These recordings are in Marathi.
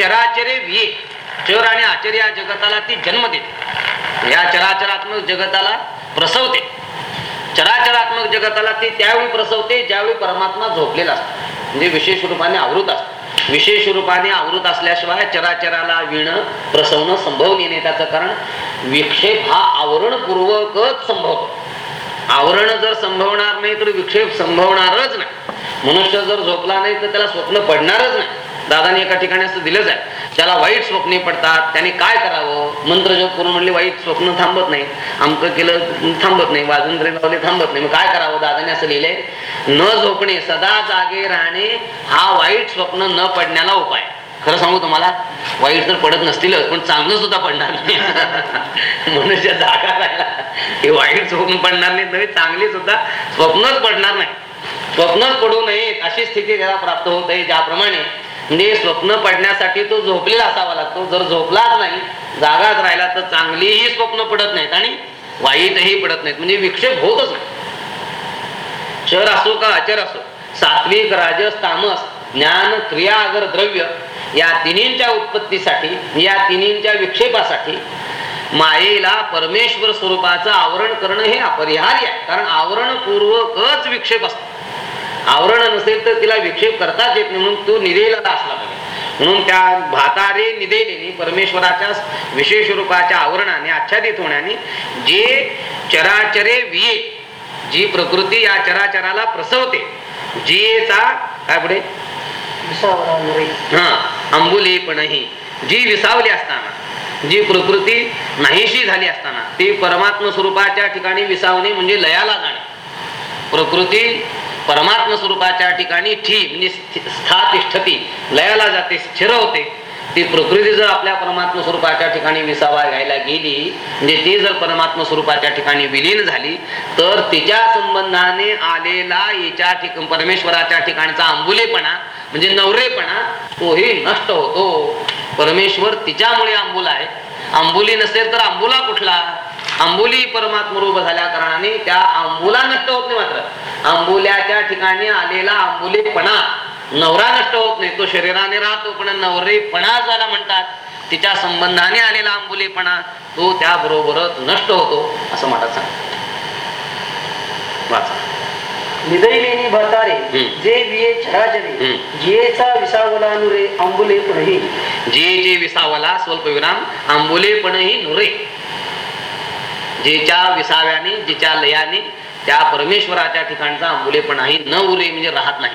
चराचरे विये चर आणि आचर्य या जगताला ती जन्म देते. या चराचरात्मक जगताला प्रसवते. चराचरात्मक जगताला ती त्यावेळी प्रसवते ज्यावेळी परमात्मा झोपलेला असतो. म्हणजे विशेष रूपाने आवृत असतो. विशेष रूपाने आवृत असल्याशिवाय चराचराला विणं प्रसवणं संभव नाही त्याचं कारण विक्षेप हा आवरणपूर्वकच संभवतो. आवरण जर संभवणार नाही तर विक्षेप संभवणारच नाही. मनुष्य जर झोपला नाही तर त्याला स्वप्न पडणारच नाही. दादाने एका ठिकाणी असं दिलंच आहे. त्याला वाईट स्वप्ने पडतात त्याने काय करावं? मंत्र जप करून म्हणले वाईट स्वप्न थांबत नाही. आमकं केलं थांबत नाही. वाजंत्रे लावले थांबत नाही. मग काय करावं? दादाने असं लिहिलंय न झोपणे सदा जागे राहणे हा वाईट स्वप्न न पडण्याला उपाय. खरं सांगू तुम्हाला वाईट तर पडत नसतीलच पण चांगलं सुद्धा पडणार नाही. मनुष्य जागा राहिला. हे वाईट स्वप्न पडणार नाही तरी चांगली सुद्धा स्वप्नच पडणार नाही. स्वप्नच पडू नयेत अशी स्थिती त्याला प्राप्त होत आहे. ज्याप्रमाणे म्हणजे स्वप्न पडण्यासाठी तो झोपलेला असावा लागतो. जर झोपलाच नाही जागाच राहिला तर चांगलीही स्वप्न पडत नाहीत आणि वाईटही पडत नाहीत. म्हणजे विक्षेप होतच नाही. चर असो का अचर असो सात्विक राजस तामस ज्ञान क्रिया अगर द्रव्य या तिन्हींच्या उत्पत्तीसाठी या तिन्हींच्या विक्षेपासाठी मायेला परमेश्वर स्वरूपाचं आवरण करणं हे अपरिहार्य आहे. कारण आवरणपूर्वकच विक्षेप असतो. आवरण नसेल तर तिला विक्षेप करताच येत नाही. म्हणून तो निधेला असला पाहिजे म्हणून त्या भातारे निधेलेली परमेश्वराच्या विशेष रूपाच्या आवरणाने आच्छादित होण्याने जे चराचरे विये जी प्रकृती या चराचराला प्रसवते जीचा काय पुढे? हा अंबुलीपणही जी विसावली असताना जी प्रकृती नाहीशी झाली असताना ती परमात्म स्वरूपाच्या ठिकाणी विसावणे म्हणजे लयाला जाणे. प्रकृती परमात्म स्वरूपाच्या ठिकाणी ठी म्हणजे स्थातिष्ठती लयाला जाते स्थिर होते ती प्रकृती जर आपल्या परमात्म स्वरूपाच्या ठिकाणी विसावा घ्यायला गेली म्हणजे ती जर परमात्म स्वरूपाच्या ठिकाणी विलीन झाली तर तिच्या संबंधाने आलेला याच्या ठिकाण परमेश्वराच्या ठिकाणचा आंबुलेपणा म्हणजे नवरेपणा तोही नष्ट होतो. परमेश्वर तिच्यामुळे आंबुला आहे. आंबुली नसेल तर आंबुला कुठला? आंबुली परमात्म रूप झाल्या कारणाने त्या आंबुला नष्ट होत नाही मात्र. आंबुल्याच्या ठिकाणी आलेला आंबुलेपणा नवरा नष्ट होत नाही. तो शरीराने राहतो पण नवरेपणा ज्याला म्हणतात तिच्या संबंधाने आलेला आंबुलेपणा तो त्या बरोबरच नष्ट होतो असं म्हणतात सांग वाचा. भातारे. जे विये. जियेचा विसावला नुरे अंबुले पुढे जे जे विसावला स्वल्प विराम आंबोलेपणही नुरे. जेच्या विसाव्याने जिच्या लयाने त्या परमेश्वराच्या ठिकाणचा आंबुलेपणाही न उरे म्हणजे राहत नाही.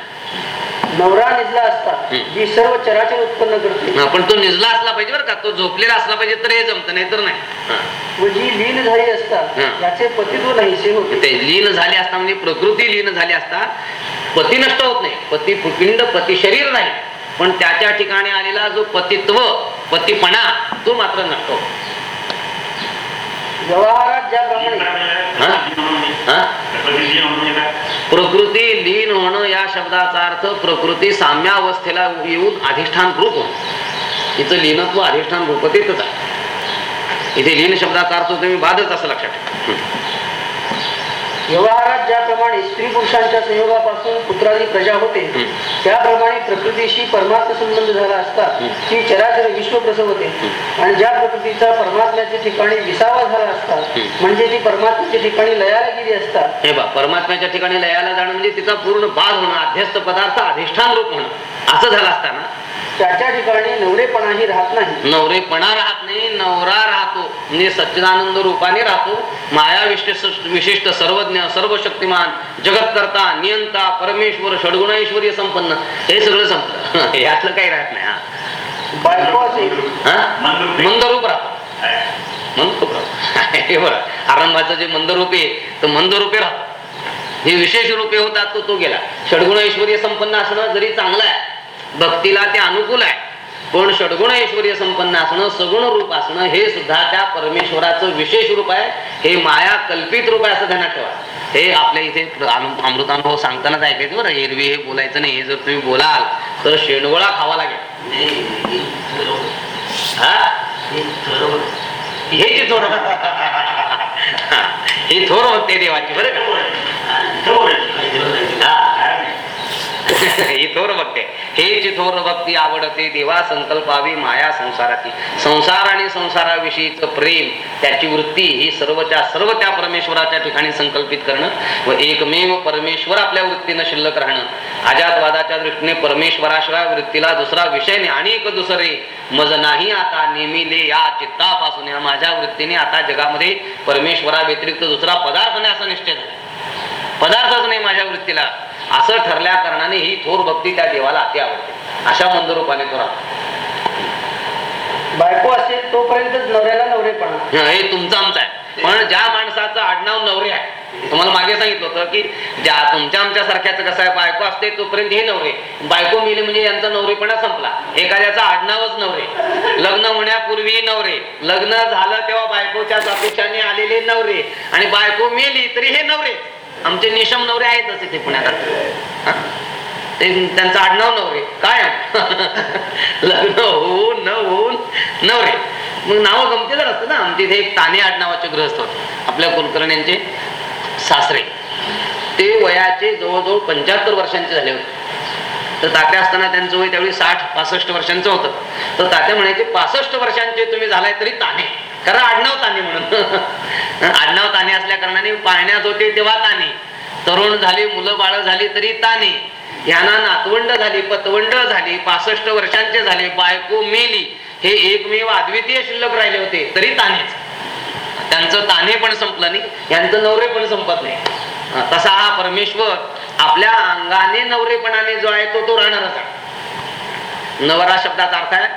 नवरा निजला असता. जी सर्व चराचर उत्पन्न करते. पण तो निजला असला पाहिजे बरं का तो झोपलेला असला पाहिजे तर हे जमत नाही. तर नाही. व जी लीन झाली असता हम्म. याचे पतित्व नाहीसे होते. ते लीन झाले असता म्हणजे प्रकृती लीन झाली असता पती नष्ट होत नाही. पती पिंड पती शरीर नाही. पण त्याच्या ठिकाणी आलेला जो पतित्व पतीपणा तो मात्र नष्ट होतो. व्यवहारात ज्याप्रमाणे प्रकृती लीन होणं या शब्दाचा अर्थ प्रकृती साम्यावस्थेला येऊन अधिष्ठान रूप होणं. इथं लीनत्व अधिष्ठान रूपतेतच आहे. इथे लीन शब्दाचा अर्थ तुम्ही बाधच असं लक्षात ठेवा. व्यवहारात ज्याप्रमाणे स्त्री पुरुषांच्या संयोगापासून पुत्रादी प्रजा होते. त्याप्रमाणे प्रकृतीशी परमात्म संबंध झाला असता. ती चराचर विश्व प्रसवते आणि ज्या प्रकृतीचा परमात्म्याच्या ठिकाणी विसावा झाला असता. म्हणजे ती परमात्म्याच्या ठिकाणी लयाला गेली असता हे बा परमात्म्याच्या ठिकाणी लयाला जाणं म्हणजे तिचा पूर्ण बाध होणं अध्यस्त पदार्थ अधिष्ठान रूप होणं असं झालं असताना त्याच्या ठिकाणी नवरेपणाही राहत नाही. नवरेपणा राहत नाही नवरा राहतो म्हणजे सच्चिदानंद रूपाने राहतो. माया विशिष्ट विशिष्ट सर्वज्ञ सर्व शक्तिमान जगतकर्ता नियंता परमेश्वर षडगुणैश्वर्य संपन्न हे सगळं संपलं यातलं काही राहत नाही हा. हा? मंदरूप. राहतो. मंदरूप राहतो. हे बरं आरंभाचं जे मंदरूप आहे तर मंदरूपे राहतो. हे विशेष रूपे होतात तो तो गेला. षडगुण ऐश्वर्य संपन्न असणं जरी चांगलं आहे भक्तीला ते अनुकूल आहे. पण षडगुण ऐश्वर्य संपन्न असणं सगुण रूप असणं हे सुद्धा त्या परमेश्वराचं विशेष रूप आहे. हे माया कल्पित रूप आहे असं ध्यानात ठेवा. हे आपल्या इथे अमृतानुभव सांगतानाच ऐकायचं बरं. एरवी हे बोलायचं नाही. हे जर तुम्ही बोलाल तर शेणगोळा खावा लागेल. हा? हे जे थोर ही थोर म्हणते देवाची बरं का. ही थोर बघते. हे चिथोर भक्ती आवडते देवा संकल्पावी माया संसाराची. संसार आणि संसाराविषयीच प्रेम त्याची वृत्ती ही सर्वच्या सर्व त्या परमेश्वराच्या ठिकाणी संकल्पित करणं व एकमेव परमेश्वर आपल्या वृत्तीनं शिल्लक राहणं. अजातवादाच्या दृष्टीने परमेश्वराशिवाय वृत्तीला दुसरा विषय नाही आणि एक दुसरे. मज नाही आता नेमिले या चित्तापासून या माझ्या वृत्तीने आता जगामध्ये परमेश्वरा व्यतिरिक्त दुसरा पदार्थ नाही असा निश्चय झाला. पदार्थच नाही माझ्या वृत्तीला. असं ठरल्या कारणाने ही थोर भक्ती त्या देवाला अति आवडते. अशा मंदरूपाने तो राहतो. बायको असेल तोपर्यंतच नवऱ्याला नवरेपणा हं, हे तुमचं आमचं आहे. पण ज्या माणसाचं आडनाव नवरे आहे तुम्हाला मागे सांगितलं होतं की ज्या तुमच्या आमच्या सारख्याच कसं आहे बायको असते तोपर्यंत हे नवरे. बायको मिली म्हणजे यांचा नवरेपणा संपला. एखाद्याचा आडनावच नवरे. लग्न होण्यापूर्वी नवरे. लग्न झालं तेव्हा बायकोच्या अपेक्षाने आलेले नवरे. आणि बायको मेली तरी हे नवरे. आमचे निशम नवरे आहेतच इथे पुण्यात. ते त्यांचं आडनाव नवरे. काय? लग्न होऊन न होऊन नवरे. मग नाव गमतीदार असतं ना. आमचे इथे एक ताने आडनावाचे ग्रहस्थ होते. आपल्या कुलकर्ण्यांचे सासरे. ते वयाचे जवळजवळ पंच्याहत्तर वर्षांचे झाले होते. तर तात्या असताना त्यांचं वय त्यावेळी साठ पासष्ट वर्षांचं होतं. तर तात्या म्हणायचे पासष्ट वर्षांचे तुम्ही झालाय तरी ताने. कारण आडनाव ताने म्हणून. आडनाव ताने असल्या कारणाने पाहण्यात होते तेव्हा ताने. तरुण झाली मुलं बाळ झाली तरी ताने. यांना नातवंड झाली पतवंड झाली पासष्ट वर्षांचे झाले बायको मेली. हे एकमेव अद्वितीय शिल्लक राहिले होते तरी तानेच. त्यांचं ताने पण संपलं नाही यांचं नवरे पण संपत नाही. तसा हा परमेश्वर आपल्या अंगाने नवरेपणाने जो आहे तो तो राहणारच आहे. नवरा शब्दाचा अर्थ आहे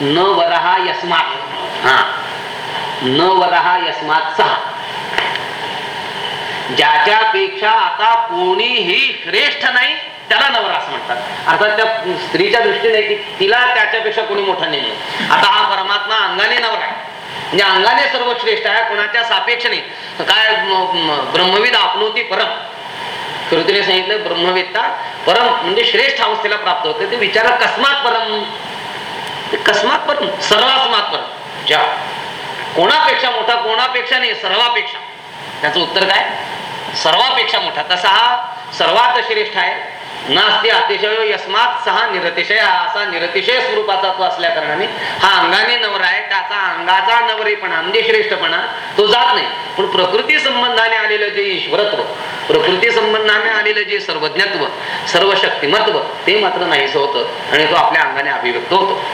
न वरहा यस्मात. हा. न वरहा यस्मात सहा ज्याच्यापेक्षा आता कोणीही श्रेष्ठ नाही त्याला नवरा असं म्हणतात. अर्थात त्या स्त्रीच्या दृष्टीने की तिला त्याच्यापेक्षा कोणी मोठा नाही आता हा परमात्मा अंगाने नवरा आहे. म्हणजे अंगाने सर्वश्रेष्ठ आहे कोणाच्या सापेक्ष नाही. काय ब्रह्मविद आपलोती परम. कृतीने सांगितलं ब्रह्मवेत्ता परम म्हणजे श्रेष्ठ अवस्थेला प्राप्त होते. ते विचार कस्मात परम? कस्मात परम सर्वास्मात परम. ज्या कोणापेक्षा मोठा कोणापेक्षा नाही सर्वापेक्षा. त्याचं उत्तर काय? सर्वापेक्षा मोठा. तसा हा सर्वात श्रेष्ठ आहे. नास्ती अतिशय यस्मात सहा निरतिशय. असा निरतिशय स्वरूपाचा तो असल्या कारणाने हा अंगाने नवरा आहे. त्याचा अंगाचा नवरेपणा म्हणजे श्रेष्ठपणा तो जात नाही. पण प्रकृती संबंधाने आलेलं जे ईश्वरत्व प्रकृती संबंधाने आलेलं जे सर्वज्ञत्व सर्व शक्तिमत्व ते मात्र नाहीसं होतं. आणि तो आपल्या अंगाने अभिव्यक्त होतो.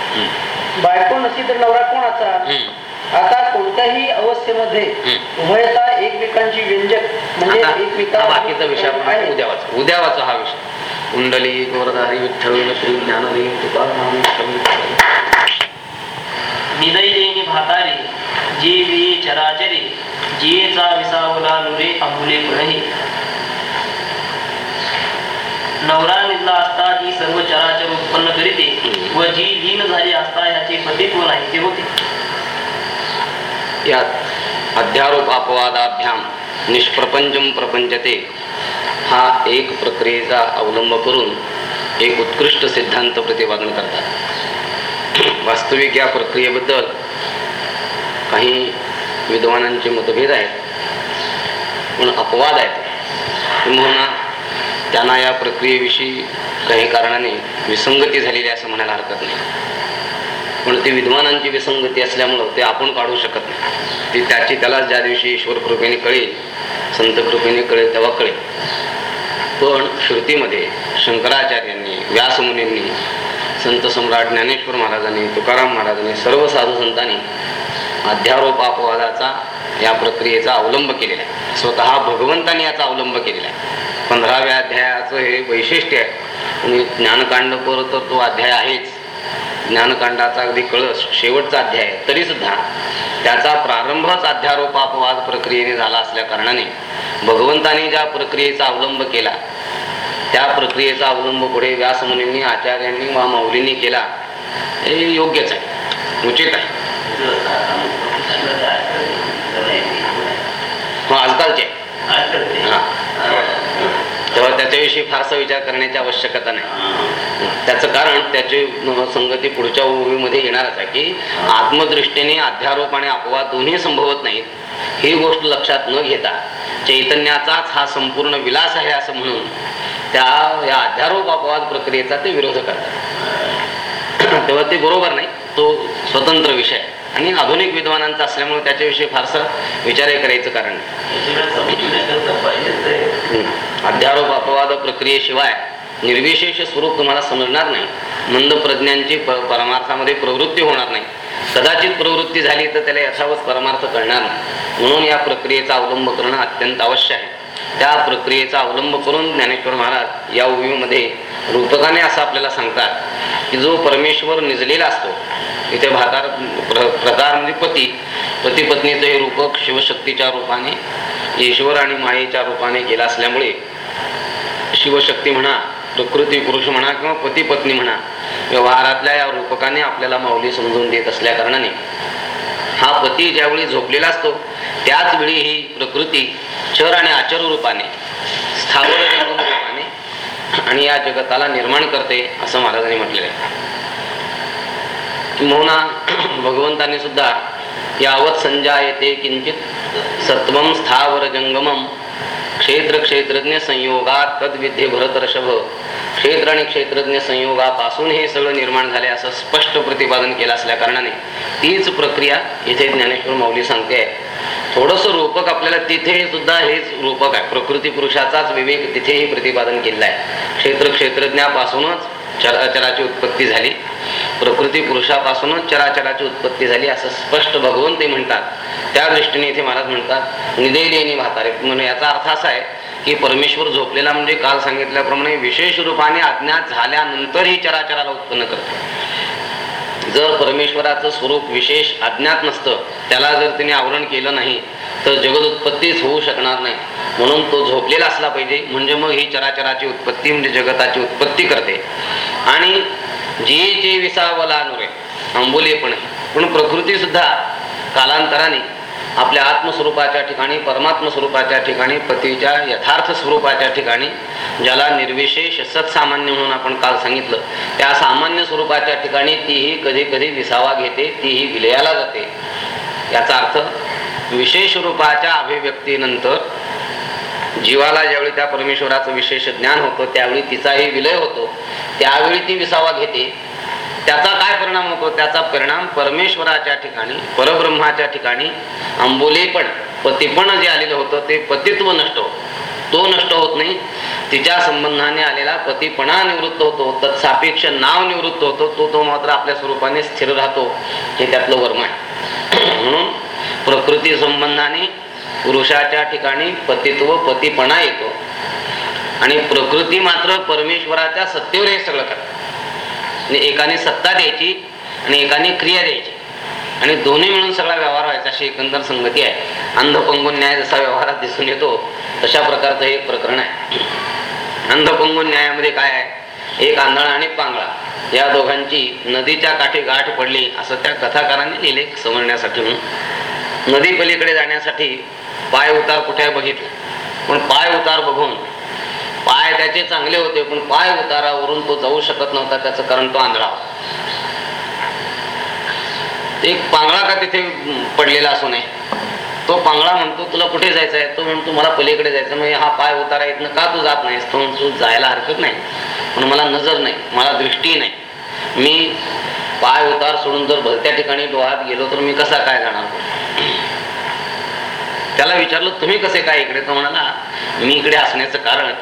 बायको नसली तर नवरा कोणाचा. आता कोणत्याही अवस्थेमध्ये. उभयता एकमेकांची व्यंजक म्हणजे बाकीचा विषय आपण आहे. उद्या वाचू उद्या वाचू हा विषय कुंडली गोरधारी विठ्ठल श्री ज्ञानदेव. निदैलेनी भातारे जे वे चराचरे जेचा विसावला नुरे आंबुले पुढे नवरा निजला असता जी सर्व चराचर उत्पन्न करीते व जी लीन झाली असता ह्याचे पतित्व नाही ते होते यात अध्यारोप अपवादाभ्याम निष्प्रपंचम प्रपंचते. हा एक प्रक्रियेचा अवलंब करून एक उत्कृष्ट सिद्धांत प्रतिपादन करतात. वास्तविक या प्रक्रियेबद्दल काही विद्वानांचे मतभेद आहेत. पण अपवाद आहेत. किंबहुना त्यांना या प्रक्रियेविषयी काही कारणाने विसंगती झालेली असं म्हणायला हरकत नाही. पण ती विद्वानांची विसंगती असल्यामुळं ते आपण काढू शकत नाही. ती त्याची त्याला ज्या दिवशी ईश्वर कृपेने कळेल संत कृपेने कळेल तेव्हा कळेल. पण श्रुतीमध्ये शंकराचार्यांनी व्यासमुनींनी संत सम्राट ज्ञानेश्वर महाराजांनी तुकाराम महाराजांनी सर्व साधू संतांनी अध्यारोप अपवादाचा या प्रक्रियेचा अवलंब केलेला आहे. स्वतः भगवंतांनी याचा अवलंब केलेला आहे. पंधराव्या अध्यायाचं हे वैशिष्ट्य आहे. आणि ज्ञानकांडपर तर तो अध्याय आहेच. ज्ञानकांडाचा अगदी कळस शेवटचा अध्याय तरी सुद्धा त्याचा प्रारंभच अध्यारोपापवाद प्रक्रियेने झाला असल्या कारणाने भगवंताने ज्या प्रक्रियेचा अवलंब केला त्या प्रक्रियेचा अवलंब पुढे व्यासमुनींनी आचार्यांनी वा मौलींनी केला हे योग्यच आहे उचित आहे. मग आजकालचे आहे. हा. तेव्हा त्याच्याविषयी फारसा विचार करण्याची आवश्यकता नाही. त्याचं कारण त्याची संगती पुढच्या ओळीमध्ये येणारच आहे की आत्मदृष्टीने अध्यारोप आणि अपवाद दोन्ही संभवत नाहीत. ही गोष्ट लक्षात न घेता चैतन्याचाच हा संपूर्ण विलास आहे असं म्हणून त्या या अध्यारोप अपवाद प्रक्रियेचा ते विरोध करतात. तेव्हा ते बरोबर नाही. तो स्वतंत्र विषय. आणि आधुनिक विद्वानांचा असल्यामुळे त्याच्याविषयी फारसं विचारही करायचं कारण नाही. अध्यारोप अपवाद प्रक्रियेशिवाय निर्विशेष स्वरूप तुम्हाला समजणार नाही. मंद प्रज्ञांची प- परमार्थामध्ये प्रवृत्ती होणार नाही. कदाचित प्रवृत्ती झाली तर त्याला यथावत परमार्थ कळणार नाही. म्हणून या प्रक्रियेचा अवलंब करणं अत्यंत आवश्यक आहे. त्या प्रक्रियेचा अवलंब करून ज्ञानेश्वर महाराज या उभीमध्ये रूपकाने असं आपल्याला सांगतात की जो परमेश्वर निजलेला असतो इथे भाकार प्र प्रकार म्हणजे पती पती पत्नीचं हे रूपक शिवशक्तीच्या रूपाने ईश्वर आणि मायेच्या रूपाने गेला असल्यामुळे शिवशक्ती म्हणा प्रकृती पुरुष म्हणा किंवा पती पत्नी म्हणा व्यवहारातल्या या रूपकाने आपल्याला माऊली समजून देत असल्या कारणाने हा पती ज्यावेळी झोपलेला असतो त्याच वेळी ही प्रकृती चर आणि आचर रूपाने स्थावर रूपाने आणि या जगताला निर्माण करते असं महाराजांनी म्हटलेलं आहे. किंबहुना भगवंताने सुद्धा यावत संजायते किंचित सत्वम स्थावर जंगमम क्षेत्र क्षेत्रज्ञ संयोगात तद्विद्ये भरतर्षभ. क्षेत्र आणि क्षेत्रज्ञ संयोगापासून हे सगळं निर्माण झाले असं स्पष्ट प्रतिपादन केलं असल्या कारणाने तीच प्रक्रिया इथे ज्ञानेश्वर माऊली सांगते. थोडंसं रूपक आपल्याला तिथे सुद्धा हेच रूपक आहे. प्रकृती पुरुषाचाच विवेक तिथेही प्रतिपादन केलेला आहे. क्षेत्र क्षेत्रज्ञापासूनच चराचराची उत्पत्ती झाली. प्रकृती पुरुषापासूनच चराचराची उत्पत्ती झाली असं स्पष्ट भगवंत ते म्हणतात. त्या दृष्टीने इथे महाराज म्हणतात निदेलेनी भातारे म्हणून याचा अर्थ असा आहे की परमेश्वर झोपलेला म्हणजे काल सांगितल्याप्रमाणे विशेष रूपाने अज्ञात झाल्यानंतरही चराचराला उत्पन्न करतो. जर परमेश्वराचं स्वरूप विशेष अज्ञात नसतं त्याला जर तिने आवरण केलं नाही तर जगदउत्पत्तीच होऊ शकणार नाही. म्हणून तो झोपलेला असला पाहिजे म्हणजे मग ही चराचराची उत्पत्ती म्हणजे जगताची उत्पत्ती करते. आणि जे जे विसावला नुरे आंबोलेपण पण प्रकृती सुद्धा कालांतराने आपल्या आत्मस्वरूपाच्या ठिकाणी परमात्म स्वरूपाच्या ठिकाणी पतीच्या यथार्थ स्वरूपाच्या ठिकाणी ज्याला निर्विशेष सत्सामान्य म्हणून आपण काल सांगितलं त्या सामान्य स्वरूपाच्या ठिकाणी तीही कधी कधी विसावा घेते तीही विलयाला जाते. याचा अर्थ विशेष रूपाच्या अभिव्यक्तीनंतर जीवाला ज्यावेळी त्या परमेश्वराचं विशेष ज्ञान होतं त्यावेळी तिचाही विलय होतो. त्यावेळी ती विसावा घेते. त्याचा काय परिणाम होतो? त्याचा परिणाम परमेश्वराच्या ठिकाणी परब्रह्माच्या ठिकाणी अंबोलेपण पतिपण जे आलेलं होतं ते पतित्व नष्ट होतं. तो नष्ट होत नाही. तिच्या संबंधाने आलेला पतीपणा निवृत्त होतो. तत्सापेक्ष नाव निवृत्त होतो. तो तो मात्र आपल्या स्वरूपाने स्थिर राहतो. हे त्यातलं वर्म आहे. म्हणून प्रकृती संबंधाने पुरुषाच्या ठिकाणी पतित्व पतीपणा येतो. आणि प्रकृती मात्र परमेश्वराच्या सत्तेवर हे सगळं करतात म्हणजे एकाने सत्ता द्यायची आणि एकाने क्रिया द्यायची. आणि दोन्ही मिळून सगळा व्यवहार व्हायचा अशी एकंदर संगती आहे. अंधपंगून न्याय जसा व्यवहारात दिसून येतो तशा प्रकारचं हे एक प्रकरण आहे. अंधपंगून न्यायामध्ये काय आहे? एक आंधळा आणि पांगळा. या दोघांची नदीच्या काठी गाठ पडली असं त्या कथाकारांनी लिहिले समजण्यासाठी म्हणून. नदी पलीकडे जाण्यासाठी पाय उतार कुठे बघितले? पण पाय उतार बघून पाय त्याचे चांगले होते पण पाय उतारावरून तो जाऊ शकत नव्हता त्याचं कारण तो आंधळा एक पांगळा का तिथे पडलेला असू नये? तो पांगळा म्हणतो तुला कुठे जायचं आहे तो म्हणतो मला पलीकडे जायचं म्हणजे हा पाय उतारा येत ना का तू जात नाहीस? तो म्हणतो जायला हरकत नाही. पण मला नजर नाही मला दृष्टी नाही. मी पाय उतार सोडून जर भलत्या ठिकाणी डोहात गेलो तर मी कसा काय जाणार? त्याला विचारलं तुम्ही कसे काय इकडे? तो म्हणाला मी इकडे असण्याचं कारण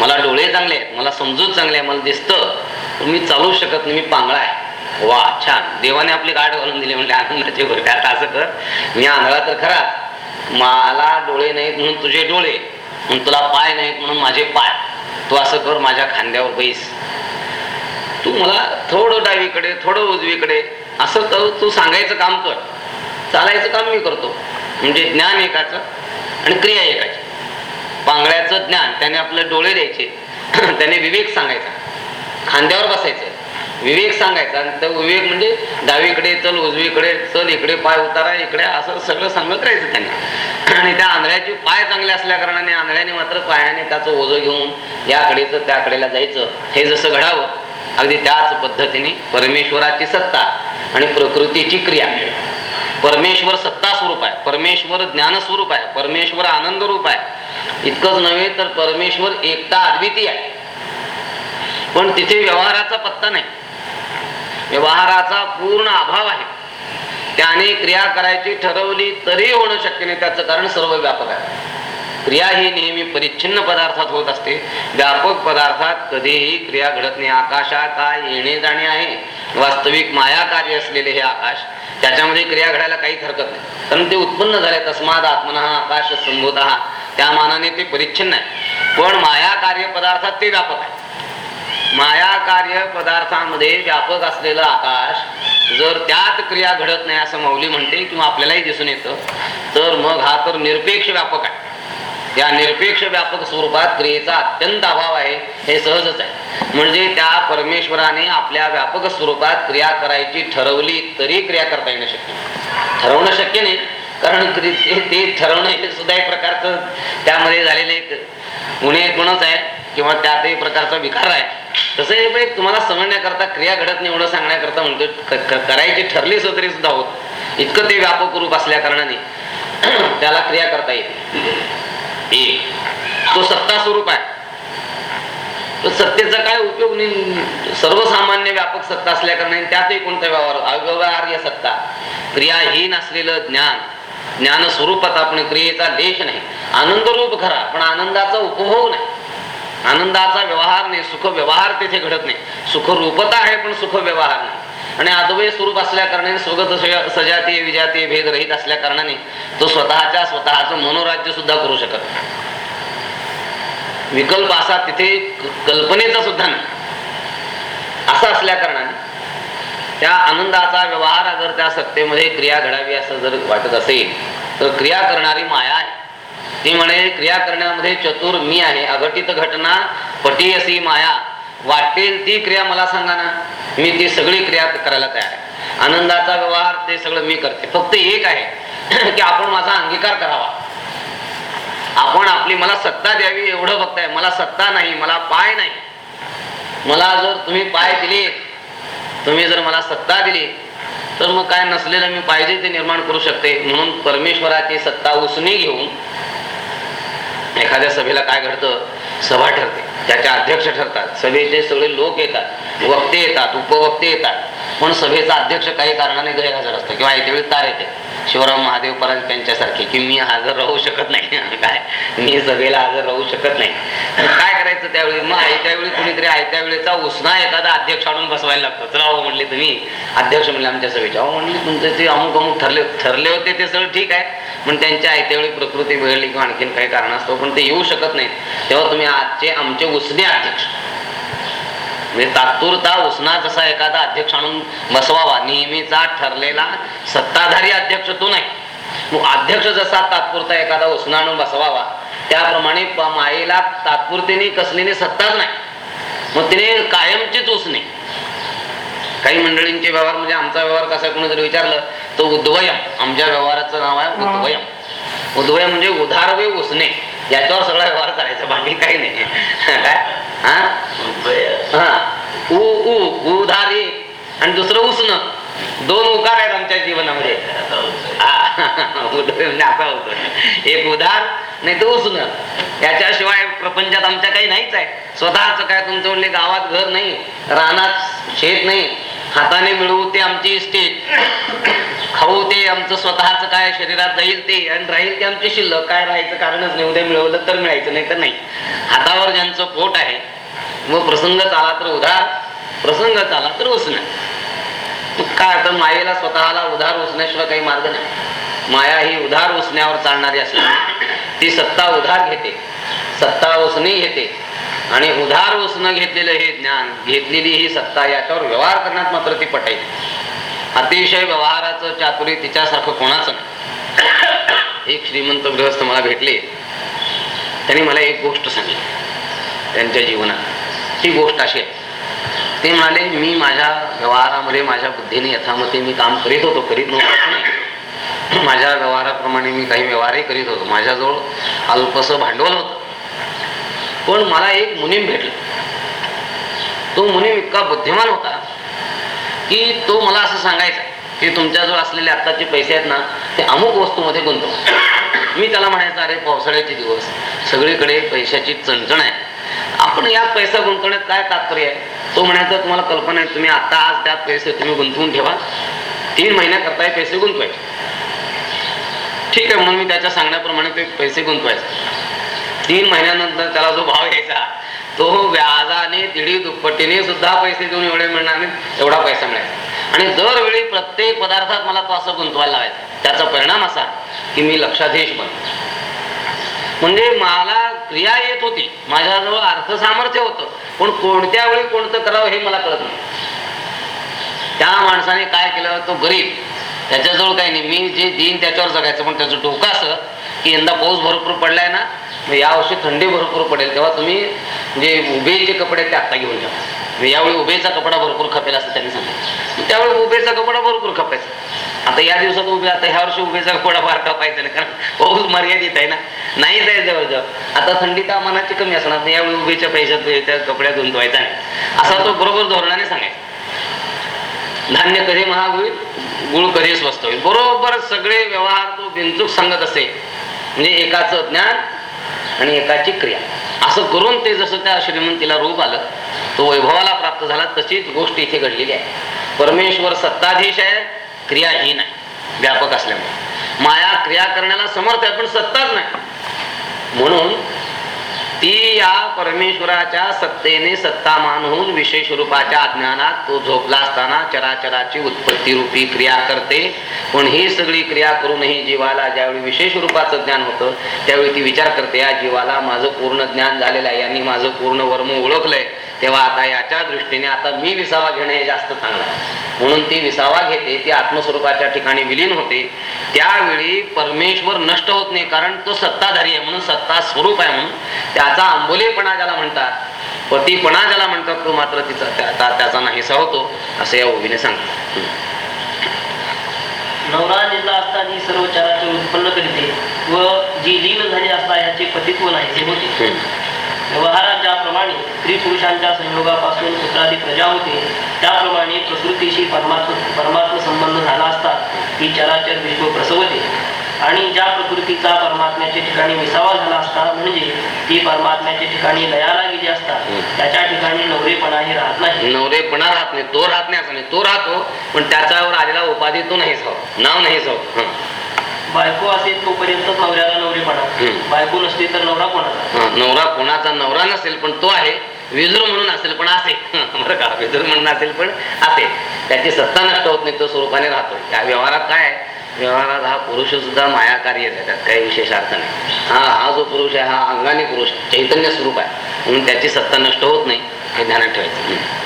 मला डोळे चांगले आहेत मला समजूत चांगले आहे मला दिसतं मी चालू शकत नाही मी पांगळा आहे. वा छान. देवाने आपली गाठ घालून दिली म्हणजे आनंदाची गोष्ट आता असं कर मी आंधळा तर खरा मला डोळे नाहीत म्हणून तुझे डोळे म्हणून तुला पाय नाहीत म्हणून माझे पाय. तू असं कर माझ्या खांद्यावर बैस. तू मला थोडं डावीकडे थोडं उजवीकडे असं तर तू सांगायचं काम कर. चालायचं काम मी करतो. म्हणजे ज्ञान एकाचं आणि क्रिया एकाची. पांगळ्याचं ज्ञान त्याने आपले डोळे द्यायचे. त्याने विवेक सांगायचा. खांद्यावर बसायचं. विवेक सांगायचा. आणि तो विवेक म्हणजे डावीकडे चल उजवीकडे चल इकडे पाय उतारा इकडे असं सगळं सांगत राहायचं त्यांनी. आणि त्या आंधळ्याचे पाय चांगले असल्या कारणाने आंधळ्याने मात्र पायाने त्याचं ओझं घेऊन याकडेच त्याकडेला जायचं. हे जसं घडावं अगदी त्याच पद्धतीने परमेश्वराची सत्ता आणि प्रकृतीची क्रिया. परमेश्वर सत्ता स्वरूप आहे. परमेश्वर ज्ञान स्वरूप आहे. परमेश्वर आनंद रूप आहे. इतकंच नव्हे तर परमेश्वर एकता अद्वितीय आहे. पण तिथे व्यवहाराचा पत्ता नाही. व्यवहाराचा पूर्ण अभाव आहे. त्याने क्रिया करायची ठरवली तरी होणं शक्य नाही. त्याचं कारण सर्व व्यापक आहे. क्रिया ही नेहमी परिच्छिन्न पदार्थात होत असते. व्यापक पदार्थात कधीही क्रिया घडत नाही. आकाशात काय येणे जाणे आहे? वास्तविक माया कार्य असलेले हे आकाश त्याच्यामध्ये क्रिया घडायला काहीच हरकत नाही. कारण ते उत्पन्न झाले तस्माद आत्मन आकाश संभूत. त्या मानाने ते परिच्छिन्न आहे. पण माया कार्य पदार्थात ते व्यापक आहे. माया कार्य पदार्थामध्ये व्यापक असलेलं आकाश जर त्यात क्रिया घडत नाही असं मौली म्हणते किंवा आपल्यालाही दिसून येतं तर मग हा तर निरपेक्ष व्यापक आहे. या निरपेक्ष व्यापक स्वरूपात क्रियेचा अत्यंत अभाव आहे हे सहजच आहे. म्हणजे त्या परमेश्वराने आपल्या व्यापक स्वरूपात क्रिया करायची ठरवली तरी क्रिया करता येणं शक्य ठरवणं शक्य नाही कारण ते ठरवणं हे सुद्धा एक प्रकारचं त्यामध्ये झालेलं एक गुन्हे गुणच आहे किंवा त्यात एक प्रकारचा विकार आहे. तसं हे पण तुम्हाला समजण्याकरता क्रिया घडत नाही एवढं सांगण्याकरता म्हणतो करायची ठरली असं तरी सुद्धा होत. इतकं ते व्यापक रूप असल्या कारणाने त्याला क्रिया करता येते एक तो सत्ता स्वरूप आहे. तर सत्तेचा काय उपयोग नाही. सर्वसामान्य व्यापक सत्ता असल्या कारणाने त्यातही कोणता व्यवहार अव्यवहार्य सत्ता. क्रियाहीन असलेलं ज्ञान ज्ञान स्वरूपात आपण क्रियेचा लेश नाही. आनंद रूप खरा पण आनंदाचा उपभोग नाही. आनंदाचा व्यवहार नाही. सुख व्यवहार तिथे घडत नाही. सुख रूपता आहे पण सुख व्यवहार नाही. आणि अद्वय स्वरूप असल्या कारणाने स्वगत सजातीय विजातीय भेद रहित असल्या कारणाने तो स्वतःच्या स्वतःचं मनोराज्य सुद्धा करू शकत विकल्प असा तिथे कल्पनेचा सुद्धा नाही. असं असल्या कारणाने त्या आनंदाचा व्यवहार अगर त्या सत्तेमध्ये क्रिया घडावी असं जर वाटत असेल तर क्रिया करणारी माया आहे. ती म्हणे क्रिया करण्यामध्ये चतुर मी आहे. अघटित घटना पटी अशी माया. वाटेल ती क्रिया मला सांगा ना. मी ती सगळी क्रिया करायला तयार आहे. आनंदाचा व्यवहार ते सगळं मी करते. फक्त एक आहे की आपण माझा अंगीकार करावा. आपण आपली मला सत्ता द्यावी एवढं फक्त आहे मला सत्ता नाही मला पाय नाही. मला जर तुम्ही पाय दिले तुम्ही जर मला सत्ता दिली तर मग काय नसलेलं मी पाहिजे ते निर्माण करू शकते. म्हणून परमेश्वराची सत्ता उसणी घेऊन एखाद्या सभेला काय घडतं? सभा ठरते. त्याचे अध्यक्ष ठरतात. सभेचे सगळे लोक येतात. वक्ते येतात उपवक्ते येतात. पण सभेचा अध्यक्ष काही कारणाने गैरहजर असतो किंवा त्यावेळी तार येते. शिवराम महादेव परांत त्यांच्यासारखे की मी हजर राहू शकत नाही. काय? मी सभेला हजर राहू शकत नाही. काय करायचं त्यावेळी? मग आयत्या वेळी कुणीतरी आयत्या वेळेचा उसना एखादा अध्यक्ष आणून बसवायला लागतो. चला अहो म्हणले तुम्ही. अध्यक्ष म्हणले आमच्या सभेचे. अहो म्हणले तुमचे ते अमुक अमुक ठरले ठरले होते ते सगळं ठीक आहे. पण त्यांच्या आयत्या वेळी प्रकृती बिघडली किंवा आणखीन काही कारण असतो पण ते येऊ शकत नाही तेव्हा तुम्ही आजचे आमचे उसने अध्यक्ष. म्हणजे तात्पुरता उसना जसा एखादा अध्यक्ष आणून बसवावा नेहमीचा ठरलेला सत्ताधारी अध्यक्ष तो नाही. अध्यक्ष जसा तात्पुरता एखादा उसना आणून बसवावा त्याप्रमाणे माईला मायेला तात्पुरतेने कसलेली सत्ताच नाही. मग तिने कायमचीच उसने. काही मंडळींचे व्यवहार म्हणजे आमचा व्यवहार कसा कोणी जर विचारलं तो उद्वयम. आमच्या व्यवहाराचं नाव आहे उद्वयम. उद्वयम म्हणजे उधार वे उसने. याच्यावर सगळा व्यवहार करायचा बाकी काही नाही. काय? हा? हा. उ उ उधार. आणि दुसरं उसन. दोन उकार आहेत आमच्या जीवनामध्ये. हा, म्हणजे असा होतो एक उधार नाही तर उसन याच्याशिवाय प्रपंचात आमच्या काही नाहीच आहे. स्वतःच काय तुमचं म्हणले गावात घर नाही रानात शेत नाही हाताने मिळवू ते आमची इस्टेट खाऊ ते आमचं स्वतःच काय शरीरात जाईल ते आणि राहील ते आमचे शिल्लक. काय राहायचं कारणच नाही उद्या मिळवलं तर मिळायचं नाही तर नाही. हातावर ज्यांचं पोट आहे मग प्रसंग चाला तर उधार प्रसंग चाला तर उसणं. काय आता मायेला स्वतःला उधार उसण्याशिवाय काही मार्ग नाही. माया ही उधार उसण्यावर चालणारी असल्याने ती सत्ता उधार घेते. सत्ता उसणी घेते. आणि उधार उसणं घेतलेलं हे ज्ञान घेतलेली ही सत्ता याच्यावर व्यवहार करण्यात मात्र ती पटायची अतिशय व्यवहाराचं चातुर्य तिच्यासारखं कोणाचं नाही? एक श्रीमंत गृहस्थ मला भेटले. त्यांनी मला एक गोष्ट सांगितली. त्यांच्या जीवनात. ती गोष्ट अशी आहे. ते म्हणाले मी माझ्या व्यवहारामध्ये माझ्या बुद्धीने यथामते मी काम करीत होतो करीत नव्हतो. माझ्या व्यवहाराप्रमाणे मी काही व्यवहारही करीत होतो. माझ्याजवळ अल्पसं भांडवल होतं. पण मला एक मुनीम भेटला. तो मुनीम इतका बुद्धिमान होता की तो मला असं सांगायचा की तुमच्याजवळ असलेले आत्ताचे पैसे आहेत ना ते अमुक वस्तूमध्ये गुंतव. मी त्याला म्हणायचं अरे पावसाळ्याचे दिवस. सगळीकडे पैशाची चणचण आहे. आपण यात पैसा गुंतवण्यात काय तात्पर्य आहे? तो म्हणायचा तुम्हाला कल्पना आहे तुम्ही आता आज त्यात पैसे तुम्ही गुंतवून ठेवा. तीन महिन्याकरता पैसे गुंतवायचे ठीक आहे म्हणून मी त्याच्या सांगण्याप्रमाणे ते पैसे गुंतवायचे. तीन महिन्यानंतर त्याला जो भाव यायचा तो व्याजाने तिडी दुप्पटीने सुद्धा पैसे देऊन एवढे मिळणार नाही एवढा पैसा मिळायचा आणि दरवेळी प्रत्येक पदार्थात मला तो असं गुंतवायला लावायचा. त्याचा परिणाम असा की मी लक्षाधीश बनतो. म्हणजे मला क्रिया येत होती. माझ्याजवळ अर्थ सामर्थ्य होतं. पण कोणत्या वेळी कोणतं करावं हे मला कळत नाही त्या माणसाने काय केलं? तो गरीब. त्याच्याजवळ काही नाही. मी जे देईन त्याच्यावर जगायचं पण त्याचं डोकं असं की यंदा पाऊस भरपूर पडलाय ना यावर्षी थंडी भरपूर पडेल. तेव्हा तुम्ही जे उभेचे कपडे ते आत्ता घेऊन ठेवा. यावेळी उभेचा कपडा भरपूर खपेल असं त्यांनी सांगितलं. त्यावेळी उभेचा कपडा भरपूर खपायचा आता या दिवसात उभे आता ह्या वर्षी उभेचा कपडा फार खपायचा नाही कारण पाऊस मर्यादित आहे ना. नाहीच आहे जवळजवळ. आता थंडी तापमानाची कमी असणार नाही यावेळी उभेच्या पैशात त्या कपड्यात गुंतवायचा नाही असा तो बरोबर धोरणाने सांगायचा. धान्य कधी महाग होईल? गुळ कधी स्वस्त होईल? बरोबर सगळे व्यवहार तो बिनचूक सांगत असे. म्हणजे एकाच ज्ञान आणि एकाची क्रिया. असं करून ते जसं त्या श्रीमंतीला रूप आलं तो वैभवाला प्राप्त झाला तशीच गोष्ट इथे घडलेली आहे. परमेश्वर सत्ताधीश आहे क्रियाहीन आहे व्यापक असल्यामुळे. माया क्रिया करण्याला समर्थ आहे पण सत्ताच नाही. म्हणून ती या परमेश्वराच्या सत्तेने सत्तामान होऊन विशेष रूपाच्या अज्ञानात तो झोपला असताना चराचराची उत्पत्ती रूपी क्रिया करते. पण ही सगळी क्रिया करूनही जीवाला ज्यावेळी विशेष रूपाचं ज्ञान होतं त्यावेळी ती विचार करते या जीवाला माझं पूर्ण ज्ञान झालेलं आहे यांनी माझं पूर्ण वर्म ओळखलंय. तेव्हा आता याच्या दृष्टीने आता मी विसावा घेणं हे जास्त चांगलं आहे. म्हणून ती विसावा घेते ती आत्मस्वरूपाच्या ठिकाणी विलीन होते. त्यावेळी परमेश्वर नष्ट होत नाही कारण तो सत्ताधारी आहे म्हणून सत्ता स्वरूप आहे म्हणून त्याचा आंबोलेपणा ज्याला म्हणतात पतीपणा ज्याला म्हणतात तो मात्र तिचा त्याचा त्याचा नाहीसा होतो असं या ओबीने सांगतो नवरा जिल्हा असता जी सर्व चराचर उत्पन्न करीते व जी लीन झाली असता ह्याचे पतित्व नाही ते होते. व्यवहारात ज्याप्रमाणे स्त्री पुरुषांच्या संयोगापासून पुत्रादी प्रजा होते. त्याप्रमाणे प्रकृतीशी परमात्म परमात्म संबंध झाला असता ही चराचर विश्व प्रसवते आणि ज्या प्रकृतीचा परमात्म्याच्या ठिकाणी विसावा झाला असता म्हणजे ती परमात्म्याच्या ठिकाणी लयाला गेली असता त्याच्या ठिकाणी नवरेपणाही राहत नाही. नवरेपणा राहत नाही तो राहत नाही असं नाही. तो राहतो पण त्याच्यावर आलेला उपाधी तो नाहीच हवं. नाव नाहीच हवं. हं. बायको असेल तोपर्यंत नवऱ्याला नवरेपणा हम्म. बायको नसते तर नवरा कोणाचा? नवरा कोणाचा? नवरा नसेल पण तो आहे. विजरू म्हणून असेल पण असे. बरं का? विजरू म्हणून असेल पण असे. त्याची सत्ता नष्ट होत नाही तो स्वरूपाने राहतो त्या व्यवहारात काय आहे? व्यवहारात हा पुरुष सुद्धा मायाकारी आहे त्याच्यात काही विशेष अर्थ नाही. हा हा जो पुरुष आहे हा अंगाने पुरुष चैतन्य स्वरूप आहे. म्हणून त्याची सत्ता नष्ट होत नाही हे ध्यानात ठेवायचं.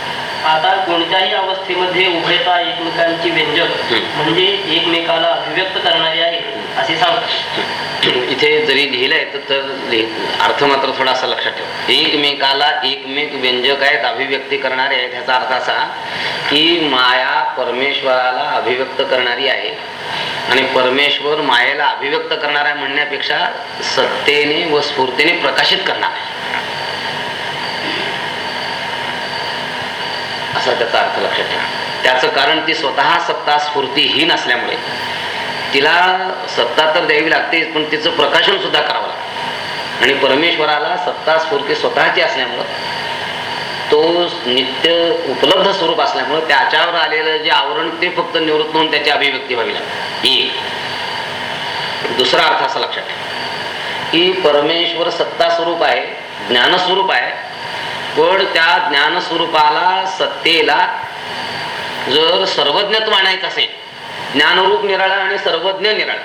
आता कोणत्याही अवस्थेमध्ये उभयता एकमेकांची व्यंजक. म्हणजे एकमेकाला अभिव्यक्त करणारी आहे असे सांगतात. इथे जरी लिहिलंय तर अर्थ मात्र थोडासा लक्षात ठेव. एकमेकाला एकमेक व्यंजक आहेत अभिव्यक्ती करणारे आहेत ह्याचा अर्थ असा की माया परमेश्वराला अभिव्यक्त करणारी आहे. आणि परमेश्वर मायेला अभिव्यक्त करणारा आहे म्हणण्यापेक्षा सत्तेने व स्फूर्तीने प्रकाशित करणार आहे. असा त्याचा अर्थ लक्षात ठेवा त्याचं कारण ती स्वतः सत्ता स्फूर्तीहीन असल्यामुळे. तिला सत्ता तर द्यावी लागतेच पण तिचं प्रकाशन सुद्धा करावं लागतं. आणि परमेश्वराला सत्ता स्फूर्ती स्वतःची असल्यामुळं तो नित्य उपलब्ध स्वरूप असल्यामुळं त्याच्यावर आलेलं जे आवरण ते फक्त निवृत्त होऊन त्याची अभिव्यक्ती व्हावी लागते. एक. दुसरा अर्थ असा लक्षात ठेवा की परमेश्वर सत्ता स्वरूप आहे ज्ञानस्वरूप आहे पण त्या ज्ञानस्वरूपाला सत्तेला जर सर्वज्ञत्व आणायचं असेल ज्ञानरूप निराळा आणि सर्वज्ञ निराळा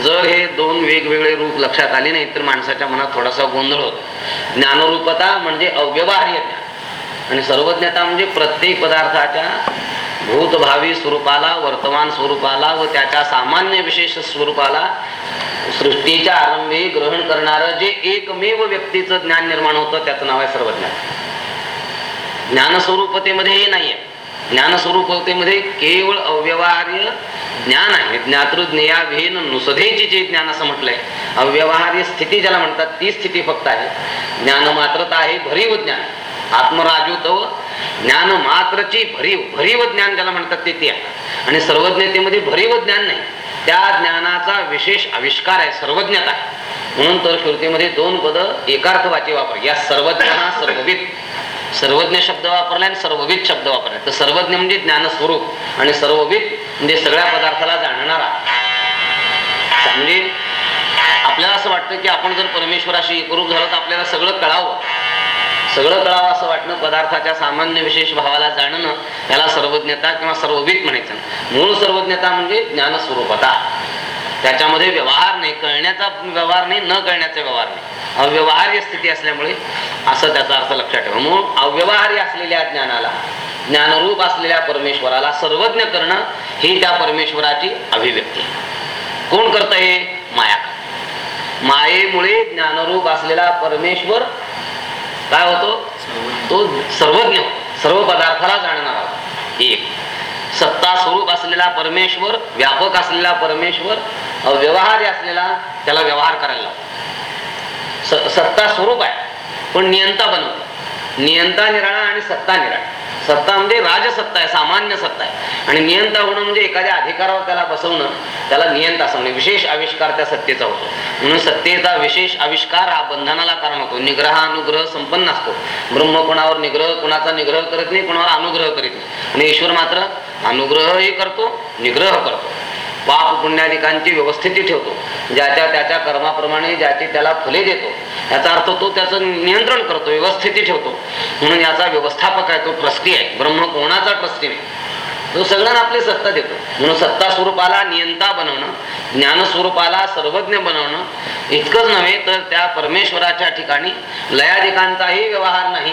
जर हे दोन वेगवेगळे रूप लक्षात आले नाही तर माणसाच्या मनात थोडासा गोंधळ होतो. ज्ञानरूपता म्हणजे अव्यवहार्य ज्ञान. आणि सर्वज्ञता म्हणजे प्रत्येक पदार्थाच्या भूतभावी स्वरूपाला वर्तमान स्वरूपाला व त्याच्या सामान्य विशेष स्वरूपाला सृष्टीच्या आरंभी ग्रहण करणारं जे एकमेव व्यक्तीचं ज्ञान निर्माण होतं त्याचं नाव आहे सर्वज्ञान. ज्ञानस्वरूपतेमध्ये हे नाहीये. ज्ञानस्वरूपतेमध्ये केवळ अव्यवहार्य ज्ञान आहे. ज्ञातृज्ञेया नुसधेची जे ज्ञान असं म्हटलंय अव्यवहार्य स्थिती ज्याला म्हणतात ती स्थिती फक्त आहे. ज्ञान मात्रता आहे भरीव ज्ञान. आत्मराजूतव ज्ञान मात्रची भरीव भरीव ज्ञान ज्याला म्हणतात ते ती आहे. आणि सर्वज्ञतेमध्ये भरीव ज्ञान नाही. त्या ज्ञानाचा विशेष आविष्कार आहे सर्वज्ञता म्हणून तर श्रुतीमध्ये दोन पद एकार्थवाची वापर. या सर्वज्ञ हा सर्वविद. सर्वज्ञ शब्द वापरला आणि सर्वविद शब्द वापरला तर सर्वज्ञ म्हणजे ज्ञानस्वरूप. आणि सर्वविद म्हणजे सगळ्या पदार्थाला जाणणारा. म्हणजे आपल्याला असं वाटतं की आपण जर परमेश्वराशी एकरूप झालो तर आपल्याला सगळं कळावं. सगळं कळावं असं वाटणं पदार्थाच्या सामान्य विशेष भावाला जाणणं याला सर्वज्ञता किंवा सर्वविद म्हणायचं. मूळ सर्वज्ञता म्हणजे ज्ञानस्वरूपता. त्याच्यामध्ये व्यवहार नाही कळण्याचा व्यवहार नाही न कळण्याचा व्यवहार नाही. अव्यवहार्य स्थिती असल्यामुळे असं त्याचा अर्थ लक्षात ठेवा. म्हणून अव्यवहार्य असलेल्या ज्ञानाला ज्ञानरूप असलेल्या परमेश्वराला सर्वज्ञ करणं ही त्या परमेश्वराची अभिव्यक्ती. कोण करत हे? माया. मायेमुळे ज्ञानरूप असलेला परमेश्वर काय होतो? तो सर्वज्ञ सर्व पदार्थाला जाणणारा एक. सत्ता स्वरूप असलेला परमेश्वर व्यापक असलेला परमेश्वर अव्यवहार्य असलेला त्याला व्यवहार करायला लावतो. स- सत्ता स्वरूप आहे पण नियंता बनवतो. नियंता निराळा आणि सत्ता निराळा. सत्ता म्हणजे राजसत्ता आहे सामान्य सत्ता आहे. आणि नियंता होणं म्हणजे एखाद्या अधिकारावर त्याला बसवणं त्याला नियंता असं म्हणजे विशेष आविष्कार त्या सत्तेचा होतो. म्हणून सत्तेचा विशेष आविष्कार हा बंधनाला कारण होतो. निग्रह अनुग्रह संपन्न असतो. ब्रह्म कोणावर निग्रह कोणाचा निग्रह करत नाही कोणावर अनुग्रह करीत नाही. आणि ईश्वर मात्र अनुग्रहही करतो निग्रह करतो. पाप पुण्याधिकांची व्यवस्थिती ठेवतो. ज्याच्या त्याच्या कर्माप्रमाणे ज्याची त्याला फले देतो. याचा अर्थ तो त्याचं नियंत्रण करतो व्यवस्थिती ठेवतो. म्हणून याचा व्यवस्थापक आहे तो ट्रस्टी आहे. ब्रह्म कोणाचा ट्रस्टी नाही? तो सगळ्यांना आपली सत्ता देतो. म्हणून सत्ता स्वरूपाला नियंता बनवणं ज्ञान स्वरूपाला सर्वज्ञ बनवणं इतकंच नव्हे तर त्या परमेश्वराच्या ठिकाणी लयाधिकांचाही व्यवहार नाही.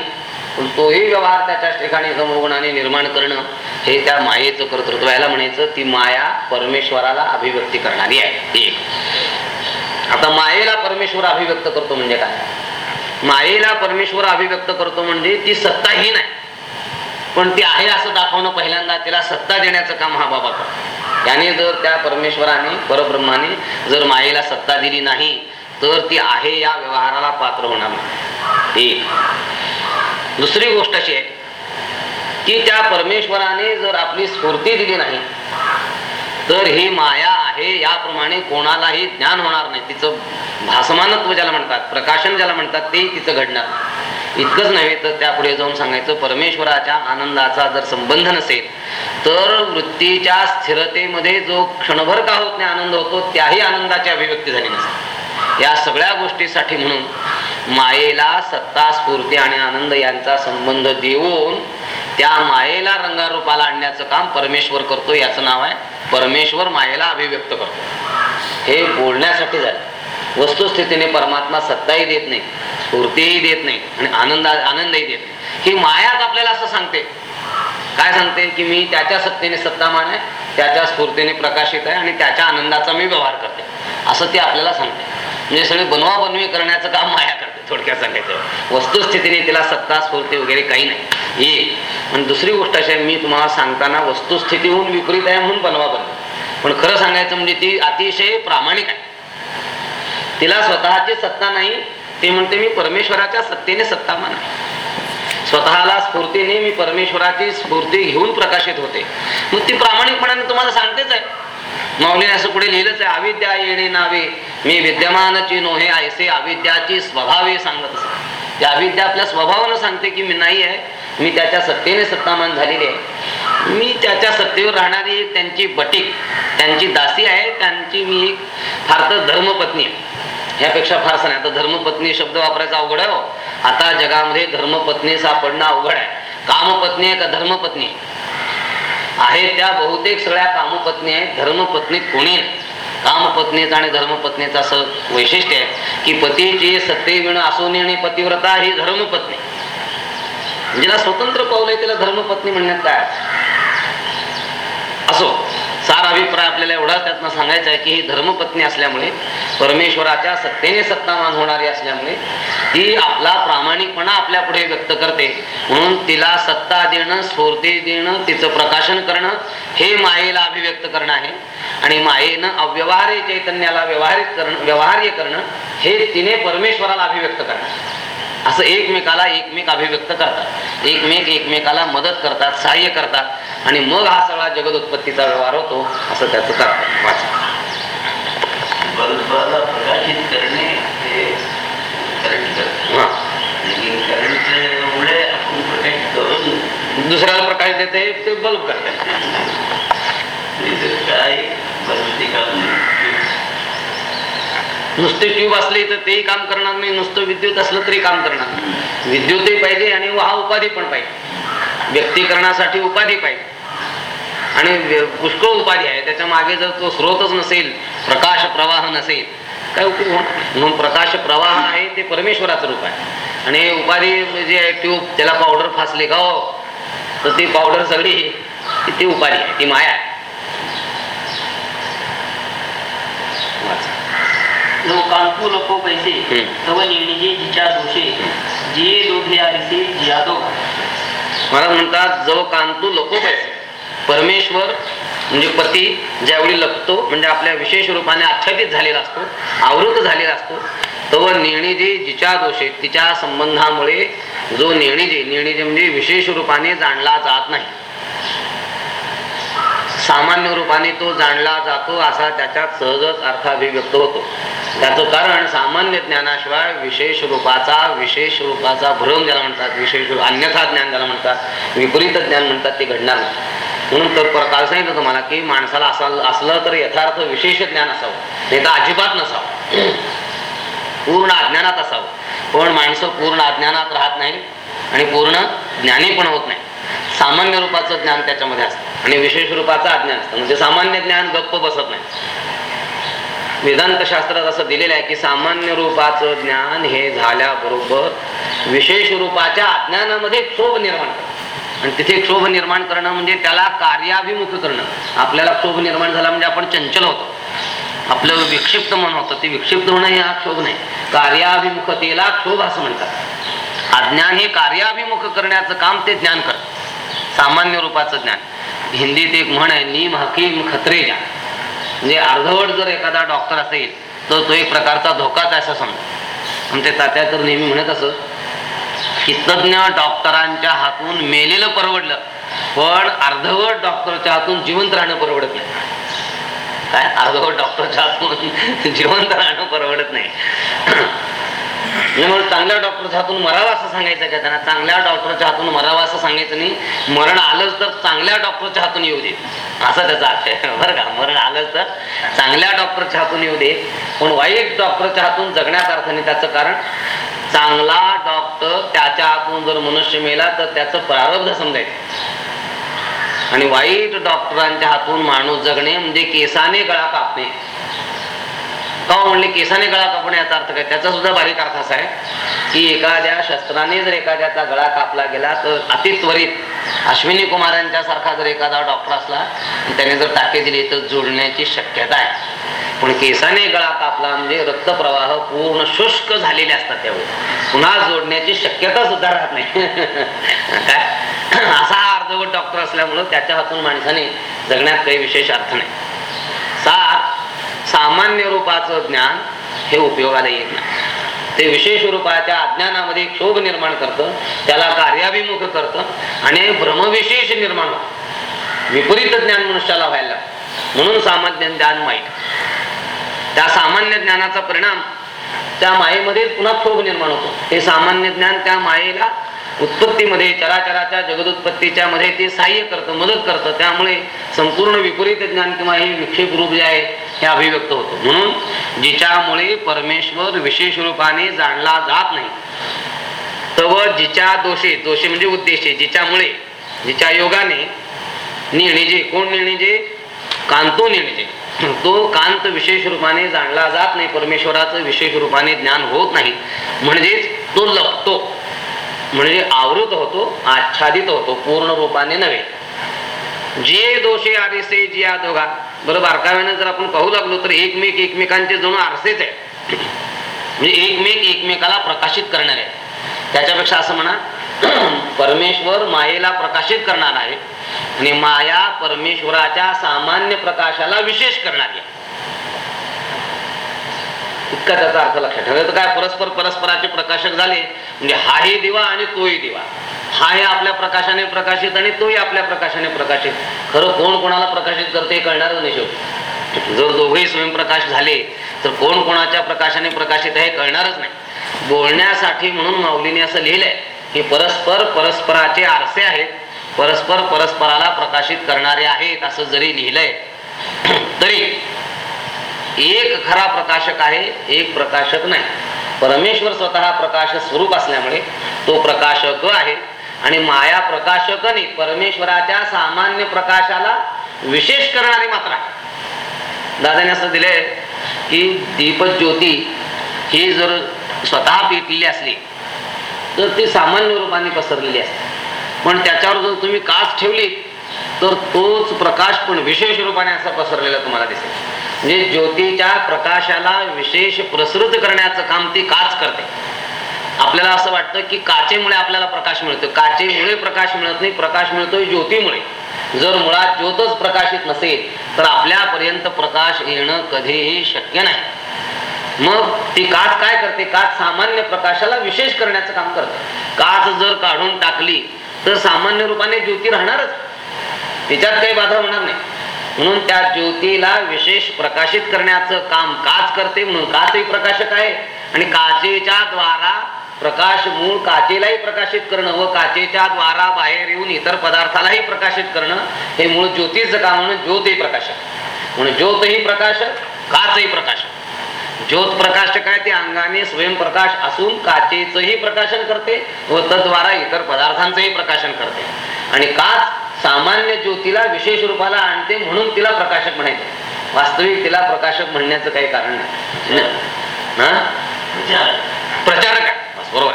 पण तोही व्यवहार त्याच्या ठिकाणी समोगुणाने निर्माण करणं हे त्या मायेचं कर्तृत्व याला म्हणायचं ती माया परमेश्वराला अभिव्यक्ती करणारी आहे. एक. आता मायेला परमेश्वर अभिव्यक्त करतो म्हणजे काय? मायेला परमेश्वर अभिव्यक्त करतो म्हणजे ती सत्ताहीन आहे. पण ती आहे असं दाखवणं पहिल्यांदा तिला सत्ता देण्याचं काम हा बाबा करतो. त्याने जर त्या परमेश्वराने परब्रह्माने जर मायेला सत्ता दिली नाही तर ती आहे या व्यवहाराला पात्र होणार नाही. एक. दुसरी गोष्ट अशी आहे की त्या परमेश्वराने जर आपली स्फूर्ती दिली नाही तर ही माया आहे याप्रमाणे कोणालाही ज्ञान होणार नाही. तिचं भासमानत्व ज्याला म्हणतात प्रकाशन ज्याला म्हणतात ते तिचं घडणार नाही. इतकंच नव्हे तर त्या पुढे जाऊन सांगायचं परमेश्वराच्या आनंदाचा जर संबंध नसेल तर वृत्तीच्या स्थिरतेमध्ये जो क्षणभर का होत नाही आनंद होतो त्याही आनंदाची अभिव्यक्ती झाली नसते. या सगळ्या गोष्टीसाठी म्हणून मायेला सत्ता स्फूर्ती आणि आनंद यांचा संबंध देऊन त्या मायेला रंगारूपाला आणण्याचं काम परमेश्वर करतो याचं नाव आहे परमेश्वर मायेला अभिव्यक्त करतो. हे बोलण्यासाठी झालं. वस्तुस्थितीने परमात्मा सत्ताही देत नाही. स्फूर्तीही देत नाही आणि आनंद आनंदही देत नाही. ही मायाच आपल्याला असं सांगते. काय सांगते की मी त्याच्या सत्तेने सत्तामान आहे त्याच्या स्फूर्तीने प्रकाशित आहे आणि त्याच्या आनंदाचा मी व्यवहार करते. असं ती आपल्याला सांगते. म्हणजे सगळे बनवा बनवी करण्याचं काम माया करते थोडक्यात सांगायचं. वस्तुस्थितीने तिला सत्ता स्फूर्ती वगैरे काही नाही. एक आणि दुसरी गोष्ट अशी आहे मी तुम्हाला सांगताना वस्तुस्थितीहून विपरीत आहे म्हणून बनवा बनवी. पण खरं सांगायचं म्हणजे ती अतिशय प्रामाणिक आहे. तिला स्वतःची सत्ता नाही ते म्हणते मी परमेश्वराच्या सत्तेने सत्तामान स्वतःला स्फूर्तीने मी परमेश्वराची स्फूर्ती घेऊन प्रकाशित होते. मग ती प्रामाणिकपणाने तुम्हाला सांगतेच आहे. माऊलीने असं पुढे लिहिलंच आहे अविद्या येणे नावे मी विद्यमानची नोहे ऐसे अविद्याची स्वभावे सांगत असते त्या अविद्या आपल्या स्वभावानं सांगते की मी नाही आहे मी त्याच्या सत्तेने सत्तामान झालेली आहे. मी त्याच्या सत्तेवर राहणारी एक त्यांची बटीक त्यांची दासी आहे त्यांची मी एक फार तर धर्मपत्नी आहे. ह्यापेक्षा फारसं नाही आता धर्मपत्नी शब्द वापरायचा अवघड आहे हो. आता जगामध्ये धर्मपत्नी सापडणं अवघड आहे. कामपत्नी आहे का धर्मपत्नी? आहे? त्या बहुतेक सगळ्या कामपत्नी आहेत. धर्मपत्नीत कोणी नाही. कामपत्नीचा आणि धर्मपत्नीचं असं वैशिष्ट्य आहे की पतीची सत्तेविण असून आणि पतिव्रता ही धर्मपत्नी. म्हणजे जिला स्वतंत्र पावलं आहे तिला धर्मपत्नी म्हणण्यात काय असो. अभिप्राय आपल्याला एवढा त्यातनं सांगायचा आहे की ही धर्मपत्नी असल्यामुळे परमेश्वराच्या सत्तेने सत्तामान होणारी असल्यामुळे ती आपला प्रामाणिकपणा आपल्या पुढे व्यक्त करते. म्हणून तिला सत्ता देणं स्फूर्ती देणं तिचं प्रकाशन करणं हे मायेला अभिव्यक्त करणं आहे. आणि मायेनं अव्यवहार्य चैतन्याला व्यवहारित करणं व्यवहार्य करणं हे तिने परमेश्वराला अभिव्यक्त करणं असं एकमेकाला एकमेक अभिव्यक्त करतात. एकमेक एकमेकाला मदत करतात सहाय्य करतात. आणि मग हा सगळा जगद उत्पत्तीचा व्यवहार होतो असं त्याचं करतात वाचा. प्रकाशित करणे दुसऱ्याला प्रकाश देते ते बल्ब करतात. नुसते ट्यूब असले तर तेही काम करणार नाही नुसतं विद्युत असलं तरी काम करणार नाही. विद्युतही पाहिजे आणि हा उपाधी पण पाहिजे. व्यक्तीकरणासाठी उपाधी पाहिजे. आणि व्य- पुष्कळ उपाधी आहे. त्याच्यामागे जर तो स्रोतच नसेल प्रकाश प्रवाह नसेल काय उपयोग? म्हणून प्रकाश प्रवाह आहे ते परमेश्वराचं रूप आहे. आणि हे उपाधी जे आहे ट्यूब त्याला पावडर फासले का हो? तर ती पावडर सगळी ती उपाधी आहे ती माया आहे. जो कांतू नको पैसे. तव जिच्या दोषे आरिसे महाराज म्हणतात जो कांतू लपो पैसे परमेश्वर म्हणजे पती ज्यावेळी लपतो म्हणजे आपल्या विशेष रूपाने आच्छादित झालेला असतो आवृत झालेला असतो तो निर्णिजे जिच्या दोषे तिच्या संबंधामुळे जो निर्णिजे निर्णिजे म्हणजे विशेष रूपाने जाणला जात नाही सामान्य रूपाने तो जाणला जातो असा त्याच्यात सहजच अर्थाभिव्यक्त होतो. त्याचं कारण सामान्य ज्ञानाशिवाय विशेष रूपाचा विशेष रूपाचा भ्रम ज्याला म्हणतात विशेष रूप- अन्यथा ज्ञान ज्याला म्हणतात विपरीत ज्ञान म्हणतात ते घडणार नाही. म्हणून तर प्रकार सांगितलं तुम्हाला की माणसाला असं असलं तर यथार्थ विशेष ज्ञान असावं. नाही तर अजिबात नसावं. पूर्ण अज्ञानात असावं. पण माणसं पूर्ण अज्ञानात राहत नाही आणि पूर्ण ज्ञानी पण होत नाही सामान्य रूपाचं ज्ञान त्याच्यामध्ये असतं. आणि विशेष रूपाचं अज्ञान असतं. म्हणजे सामान्य ज्ञान गप्प बसत नाही. वेदांत शास्त्रात असं दिलेलं आहे की सामान्य रूपाचं ज्ञान हे झाल्याबरोबर विशेष रूपाच्या अज्ञानामध्ये क्षोभ निर्माण आणि तिथे क्षोभ निर्माण करणं म्हणजे त्याला कार्याभिमुख करणं. आपल्याला क्षोभ निर्माण झाला म्हणजे आपण चंचल होतो. आपलं विक्षिप्त मन होतं. ते विक्षिप्त होणं हे हा क्षोभ नाही. कार्याभिमुखतेला क्षोभ असं म्हणतात. अज्ञान हे कार्याभिमुख करण्याचं काम ते ज्ञान करत. सामान्य रूपाचं ज्ञान. हिंदीत एक म्हण आहे नीम हकीम खत्रे ज्ञान म्हणजे अर्धवट जर एखादा डॉक्टर असेल तर तो एक प्रकारचा धोकाच आहे असं समजा. आमचे तात्या तर नेहमी म्हणत असत की तज्ञ डॉक्टरांच्या हातून मेलेलं परवडलं पण अर्धवट डॉक्टरच्या हातून जिवंत राहणं परवडत नाही. काय? अर्धवट डॉक्टरच्या हातून जिवंत राहणं परवडत नाही. म्हणजे चांगल्या डॉक्टरच्या हातून मरावा असं सांगायचं का त्यांना? चांगल्या डॉक्टरच्या हातून मरावा असं सांगायचं नाही. मरण आलंच तर चांगल्या डॉक्टरच्या हातून येऊ दे. असा त्याचा अर्थ आहे. बरं का? मरण आलंच तर चांगल्या डॉक्टरच्या हातून येऊ दे. पण वाईट डॉक्टरच्या हातून जगण्यात अर्थ नाही त्याचं कारण. चांगला डॉक्टर त्याच्या हातून जर मनुष्य मेला तर त्याचं प्रारब्ध समजायचं. आणि वाईट डॉक्टरांच्या हातून माणूस जगणे म्हणजे केसाने गळा कापणे. का हो म्हणले केसाने गळा कापणे याचा अर्थ काय? त्याचा सुद्धा बारीक अर्थ असा आहे की एखाद्या शस्त्राने जर एखाद्याचा गळा कापला गेला तर अतित्वरित अश्विनी कुमारांच्या सारखा जर एखादा डॉक्टर असला त्याने जर टाके दिली तर जोडण्याची शक्यता आहे. पण केसाने गळा कापला म्हणजे रक्तप्रवाह पूर्ण शुष्क झालेले असतात त्यावेळी पुन्हा जोडण्याची शक्यता सुद्धा राहत नाही. काय? असा अर्धवट डॉक्टर असल्यामुळं त्याच्या हातून माणसाने जगण्यात काही विशेष अर्थ नाही. सात सामान्य रूपाचं ज्ञान हे उपयोगाला येत नाही. ते विशेष रूपाच्या अज्ञानामध्ये क्षोभ निर्माण करतं त्याला कार्याभिमुख करतं आणि भ्रमविशेष निर्माण होतं. विपरीत ज्ञान मनुष्याला व्हायला लागतं. म्हणून सामान्य ज्ञान माहीत त्या सामान्य ज्ञानाचा परिणाम त्या मायेमध्ये पुन्हा क्षोभ निर्माण होतो. ते सामान्य ज्ञान त्या मायेला उत्पत्तीमध्ये चराचराच्या जगदुत्पत्तीच्या मध्ये ते सहाय्य करतं मदत करतं. त्यामुळे संपूर्ण विपरीत ज्ञान किंवा हे विक्षेप रूप जे आहे हे अभिव्यक्त होतं. म्हणून जिच्यामुळे परमेश्वर विशेष रूपाने जाणला जात नाही. तव जिच्या दोषे दोषे म्हणजे उद्देशे जिच्यामुळे जिच्या योगाने निर्णिजे कोण निर्णिजे? कांतो निर्णिजे. तो कांत विशेष रूपाने जाणला जात नाही. परमेश्वराचं विशेष रूपाने ज्ञान होत नाही. म्हणजेच तो लपतो. म्हणजे आवृत होतो आच्छादित होतो पूर्ण रूपाने नव्हे. जे दोषे आरिसे जी या दोघा बरं बारकाव्याने जर आपण पाहू लागलो तर एकमेक एकमेकांचे जणू आरसेच आहे म्हणजे एकमेक एकमेकाला प्रकाशित करणारे आहे त्याच्यापेक्षा असं म्हणा परमेश्वर मायेला प्रकाशित करणार आहे आणि माया परमेश्वराच्या सामान्य प्रकाशाला विशेष करणारी आहे. इतका त्याचा अर्थ लक्षात ठेवा. तर काय परस्पर परस्पराचे प्रकाशक झाले. म्हणजे हाही दिवा आणि तोही दिवा. हाही आपल्या प्रकाशाने प्रकाशित आणि तोही आपल्या प्रकाशाने प्रकाशित. खरं कोण कोणाला प्रकाशित करते हे कळणारच नाही शेवटी. जर दोघेही स्वयंप्रकाश झाले तर कोण कोणाच्या प्रकाशाने प्रकाशित आहे हे कळणारच नाही. बोलण्यासाठी म्हणून माऊलीने असं लिहिलंय की परस्पर परस्पराचे आरसे आहेत परस्पर परस्पराला प्रकाशित करणारे आहेत असं जरी लिहिलंय तरी एक खरा प्रकाशक आहे एक प्रकाशक नाही. परमेश्वर स्वतः प्रकाश स्वरूप असल्यामुळे तो प्रकाशक आहे. आणि माया प्रकाशकने परमेश्वराच्या सामान्य प्रकाशाला विशेष करणारी मात्र आहे. दादाने असं दिलंय की दीपज्योती ही जर स्वतः पेटलेली असली तर ती सामान्य रूपाने पसरलेली असते. पण त्याच्यावर जर तुम्ही काच ठेवली तर तोच प्रकाश पण विशेष रूपाने असा पसरलेला तुम्हाला दिसेल. म्हणजे ज्योतीच्या प्रकाशाला विशेष प्रसृत करण्याचं काम ती काच करते. आपल्याला असं वाटतं की काचेमुळे आपल्याला प्रकाश मिळतो. काचेमुळे प्रकाश मिळत नाही प्रकाश मिळतोय ज्योतीमुळे. जर मुळात ज्योतच प्रकाशित नसेल तर आपल्यापर्यंत प्रकाश येणं कधीही शक्य नाही. मग ती काच काय करते? काच सामान्य प्रकाशाला विशेष करण्याचं काम करते. काच जर काढून टाकली तर सामान्य रूपाने ज्योती राहणारच. त्याच्यात काही बाधा होणार नाही. म्हणून त्या ज्योतीला विशेष प्रकाशित करण्याचं काम काच करते म्हणून काचही प्रकाशक आहे. आणि काचेच्या द्वारा प्रकाश मूळ काचेलाही प्रकाशित करणं व काचेच्या द्वारा बाहेर येऊन इतर पदार्थालाही प्रकाशित करणं हे मूळ ज्योतीचं काम म्हणून ज्योतही प्रकाशक. म्हणून ज्योतही प्रकाशक काचही प्रकाशक. ज्योत प्रकाशक आहे ते अंगाने स्वयंप्रकाश असून काचेचंही प्रकाशन करते व तद्वारा इतर पदार्थांचंही प्रकाशन करते. आणि काच सामान्य ज्योतीला विशेष रूपाला आणते म्हणून तिला प्रकाशक म्हणायचे. वास्तविक तिला प्रकाशक म्हणण्याचं काही कारण नाही. हा? प्रचारक. बरोबर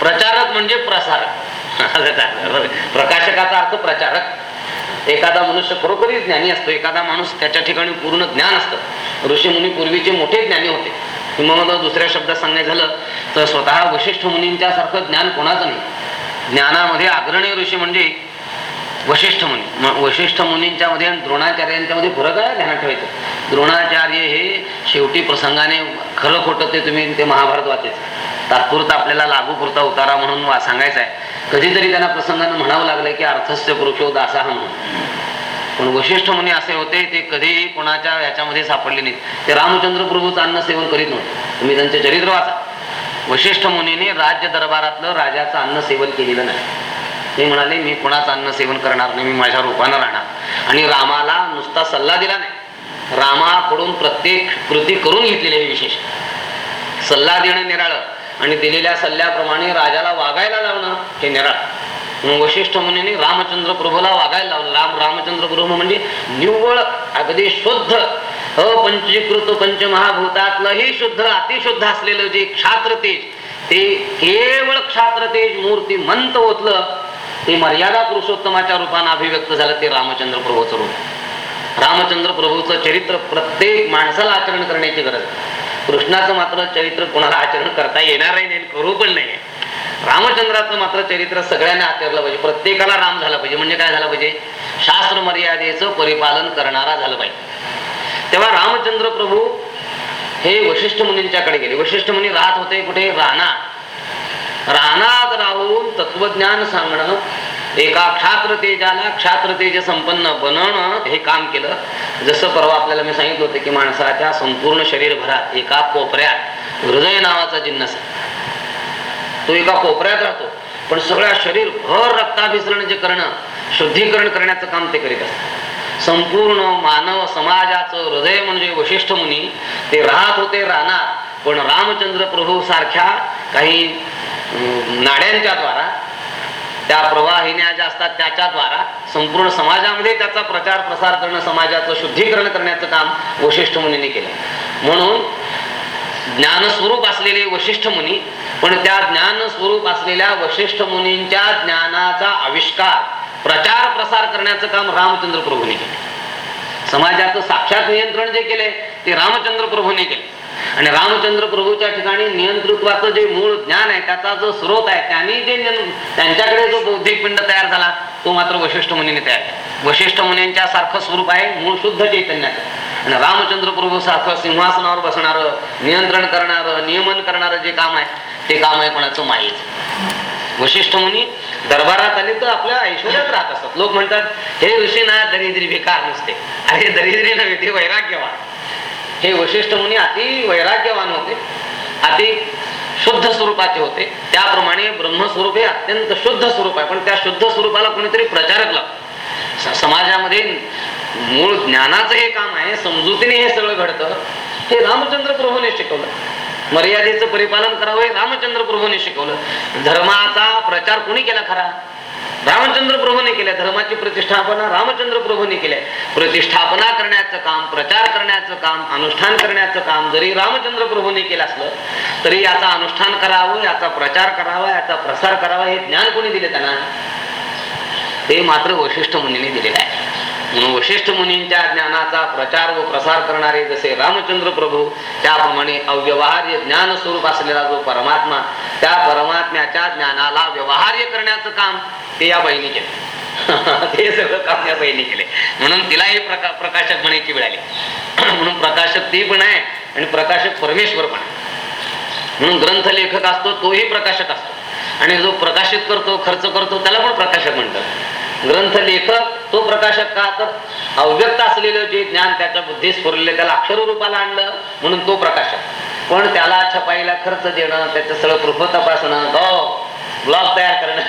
प्रचारक म्हणजे प्रसारक. प्रकाशकाचा अर्थ प्रचारक. एखादा मनुष्य खरोखरीच ज्ञानी असतो. एखादा माणूस त्याच्या ठिकाणी पूर्ण ज्ञान असतं. ऋषी मुनी पूर्वीचे मोठे ज्ञानी होते. किंवा दुसऱ्या शब्दात सांगायचं झालं तर स्वतः वशिष्ठ मुनींच्या सारखं ज्ञान कोणाचं नाही? ज्ञानामध्ये अग्रणी ऋषी म्हणजे वशिष्ठ मुनी. वशिष्ठ मुनींच्या मध्ये आणि द्रोणाचार्यांच्या मध्ये फरक आहे ध्यानात ठेवायचं. द्रोणाचार्य हे शेवटी प्रसंगाने खरं खोटं ते तुम्ही ते महाभारत वाचायचं तात्पुरता आपल्याला लागू पुरता उतारा म्हणून सांगायचं आहे. कधीतरी त्यांना प्रसंगाने म्हणावं लागलं की अर्थस्य पुरुषो दासा म्हणून. पण वशिष्ठ मुनी असे होते ते कधीही कोणाच्या ह्याच्यामध्ये सापडले नाहीत. ते रामचंद्र प्रभूचं अन्न सेवन करीत नव्हते. तुम्ही त्यांचे चरित्र वाचा. वशिष्ठ मुनीने राज्य दरबारातलं राजाचं अन्न सेवन केलेलं नाही. ते म्हणाले मी कुणाचं अन्न सेवन करणार नाही मी माझ्या रूपानं राहणार. आणि रामाला नुसता सल्ला दिला नाही. रामाकडून प्रत्येक कृती करून घेतलेली आहे विशेष. सल्ला देणं निराळ आणि दिलेल्या सल्ल्याप्रमाणे राजाला वागायला लावणं हे निराळ. म्हणून वशिष्ठ मुनीने रामचंद्र प्रभूला वागायला लावलं. राम रामचंद्र प्रभू म्हणजे निव्वळ अगदी शुद्ध अपंचीकृत पंचमहाभूतातलंही शुद्ध अतिशुद्ध असलेलं जे क्षात्र तेज ते केवळ क्षात्र तेज मूर्ती मंत ओतलं ते मर्यादा पुरुषोत्तमाच्या रूपाने अभिव्यक्त झालं ते रामचंद्र प्रभूचं रूप. रामचंद्र प्रभूचं चरित्र प्रत्येक माणसाला आचरण करण्याची गरज. कृष्णाचं मात्र चरित्र कोणाला आचरण करता येणार नाही करू पण नाही रामचंद्राचं मात्र चरित्र सगळ्यांना आचरलं पाहिजे प्रत्येकाला राम झाला पाहिजे. म्हणजे काय झालं पाहिजे? शास्त्र मर्यादेचं परिपालन करणारा झालं पाहिजे. तेव्हा रामचंद्र प्रभू हे वशिष्ठ मुनींच्याकडे गेले. वशिष्ठ मुनी राहत होते कुठे? राणा. रानात राहून तत्वज्ञान सांगणं एका क्षात्र तेजाला क्षात्र तेज संपन्न बनवणं हे काम केलं. जसं परवा आपल्याला मी सांगितलं होतं की माणसाच्या संपूर्ण शरीरभरात एका कोपऱ्यात हृदय नावाचा जिन्नस तो एका कोपऱ्यात राहतो. पण सगळ्या शरीर भर रक्ताभिसरण जे करणं शुद्धीकरण करण्याचं काम ते करीत असतात संपूर्ण मानव समाजाचं हृदय म्हणजे वशिष्ठ मुनी ते राहत होते रानात. पण रामचंद्र प्रभू सारख्या काही नाड्यांच्या द्वारा त्या प्रवाहिन्या ज्या असतात त्याच्याद्वारा संपूर्ण समाजामध्ये त्याचा प्रचार प्रसार करणं समाजाचं शुद्धीकरण करण्याचं काम वशिष्ठ मुनीने केलं. म्हणून ज्ञानस्वरूप असलेले वशिष्ठ मुनी पण त्या ज्ञान स्वरूप असलेल्या वशिष्ठ मुनींच्या ज्ञानाचा आविष्कार प्रचार प्रसार करण्याचं काम रामचंद्र प्रभूने केले. समाजाचं साक्षात नियंत्रण जे केले ते रामचंद्र प्रभूने केले. आणि रामचंद्र प्रभूच्या ठिकाणी नियंत्रित्वाचं जे मूळ ज्ञान आहे त्याचा जो स्रोत आहे त्यांनी जे त्यांच्याकडे जो बौद्धिक पिंड तयार झाला तो मात्र वशिष्ठ मुनीने तयार केला. वशिष्ठ मुनींच्या सारखं स्वरूप आहे मूळ शुद्ध चैतन्याचं. आणि रामचंद्र प्रभू सारखं सिंहासनावर बसणार नियंत्रण करणारं नियमन करणारं जे काम आहे ते काम आहे कोणाचं? माहीत वशिष्ठ मुनी दरबारात आले तर आपल्या ऐश्वर्यात राहत असतात लोक म्हणतात हे विषय ना दरिद्री बेकार नसते. अरे दरिद्री नव्हे ते वैराग्यवान. हे वशिष्ठ मुनी अति वैराग्यवान होते अति शुद्ध स्वरूपाचे होते. त्याप्रमाणे ब्रह्मस्वरूप हे अत्यंत शुद्ध स्वरूप आहे. पण त्या शुद्ध स्वरूपाला कोणीतरी प्रचारक लागतो समाजामध्ये मूळ ज्ञानाचं हे काम आहे समजुतीने हे सगळं घडतं. हे रामचंद्र प्रभूने शिकवलं. मर्यादेचं परिपालन करावं हे रामचंद्र प्रभूने शिकवलं. धर्माचा प्रचार कोणी केला खरा? रामचंद्र प्रभूने केल्या धर्माची प्रतिष्ठापना रामचंद्र प्रभूने केल्या. प्रतिष्ठापना करण्याचं काम प्रचार करण्याचं काम अनुष्ठान करण्याचं काम जरी रामचंद्र प्रभूने केलं असलं तरी याचा अनुष्ठान करावं याचा प्रचार करावा याचा प्रसार करावा हे ज्ञान कोणी दिले त्यांना? ते मात्र वशिष्ठ मुनीने दिलेलं आहे. म्हणून वशिष्ठ मुनींच्या ज्ञानाचा प्रचार व प्रसार करणारे जसे रामचंद्र प्रभू त्याप्रमाणे अव्यवहार्य ज्ञान स्वरूप असलेला जो परमात्मा त्या परमात्म्याच्या ज्ञानाला व्यवहार्य करण्याचं काम ते या बहिणी केलं. ते सगळं काम या बाईने केले. म्हणून तिलाही प्रका प्रकाशक म्हणायची वेळ आली. म्हणून प्रकाशक ती पण आहे आणि प्रकाशक परमेश्वर पण आहे. म्हणून ग्रंथ लेखक असतो तोही प्रकाशक असतो. आणि जो प्रकाशित करतो खर्च करतो त्याला पण प्रकाशक म्हणतात. ग्रंथ लेखक तो प्रकाशक का तर अव्यक्त असलेलं जे ज्ञान त्याच्या बुद्धीस स्फुरलेलं त्याला अक्षर रूपाला आणलं म्हणून तो प्रकाशक. पण त्याला छपाईला खर्च देणं त्याचं सगळं कृप तपासणं गो ब्लॉग तयार करणं.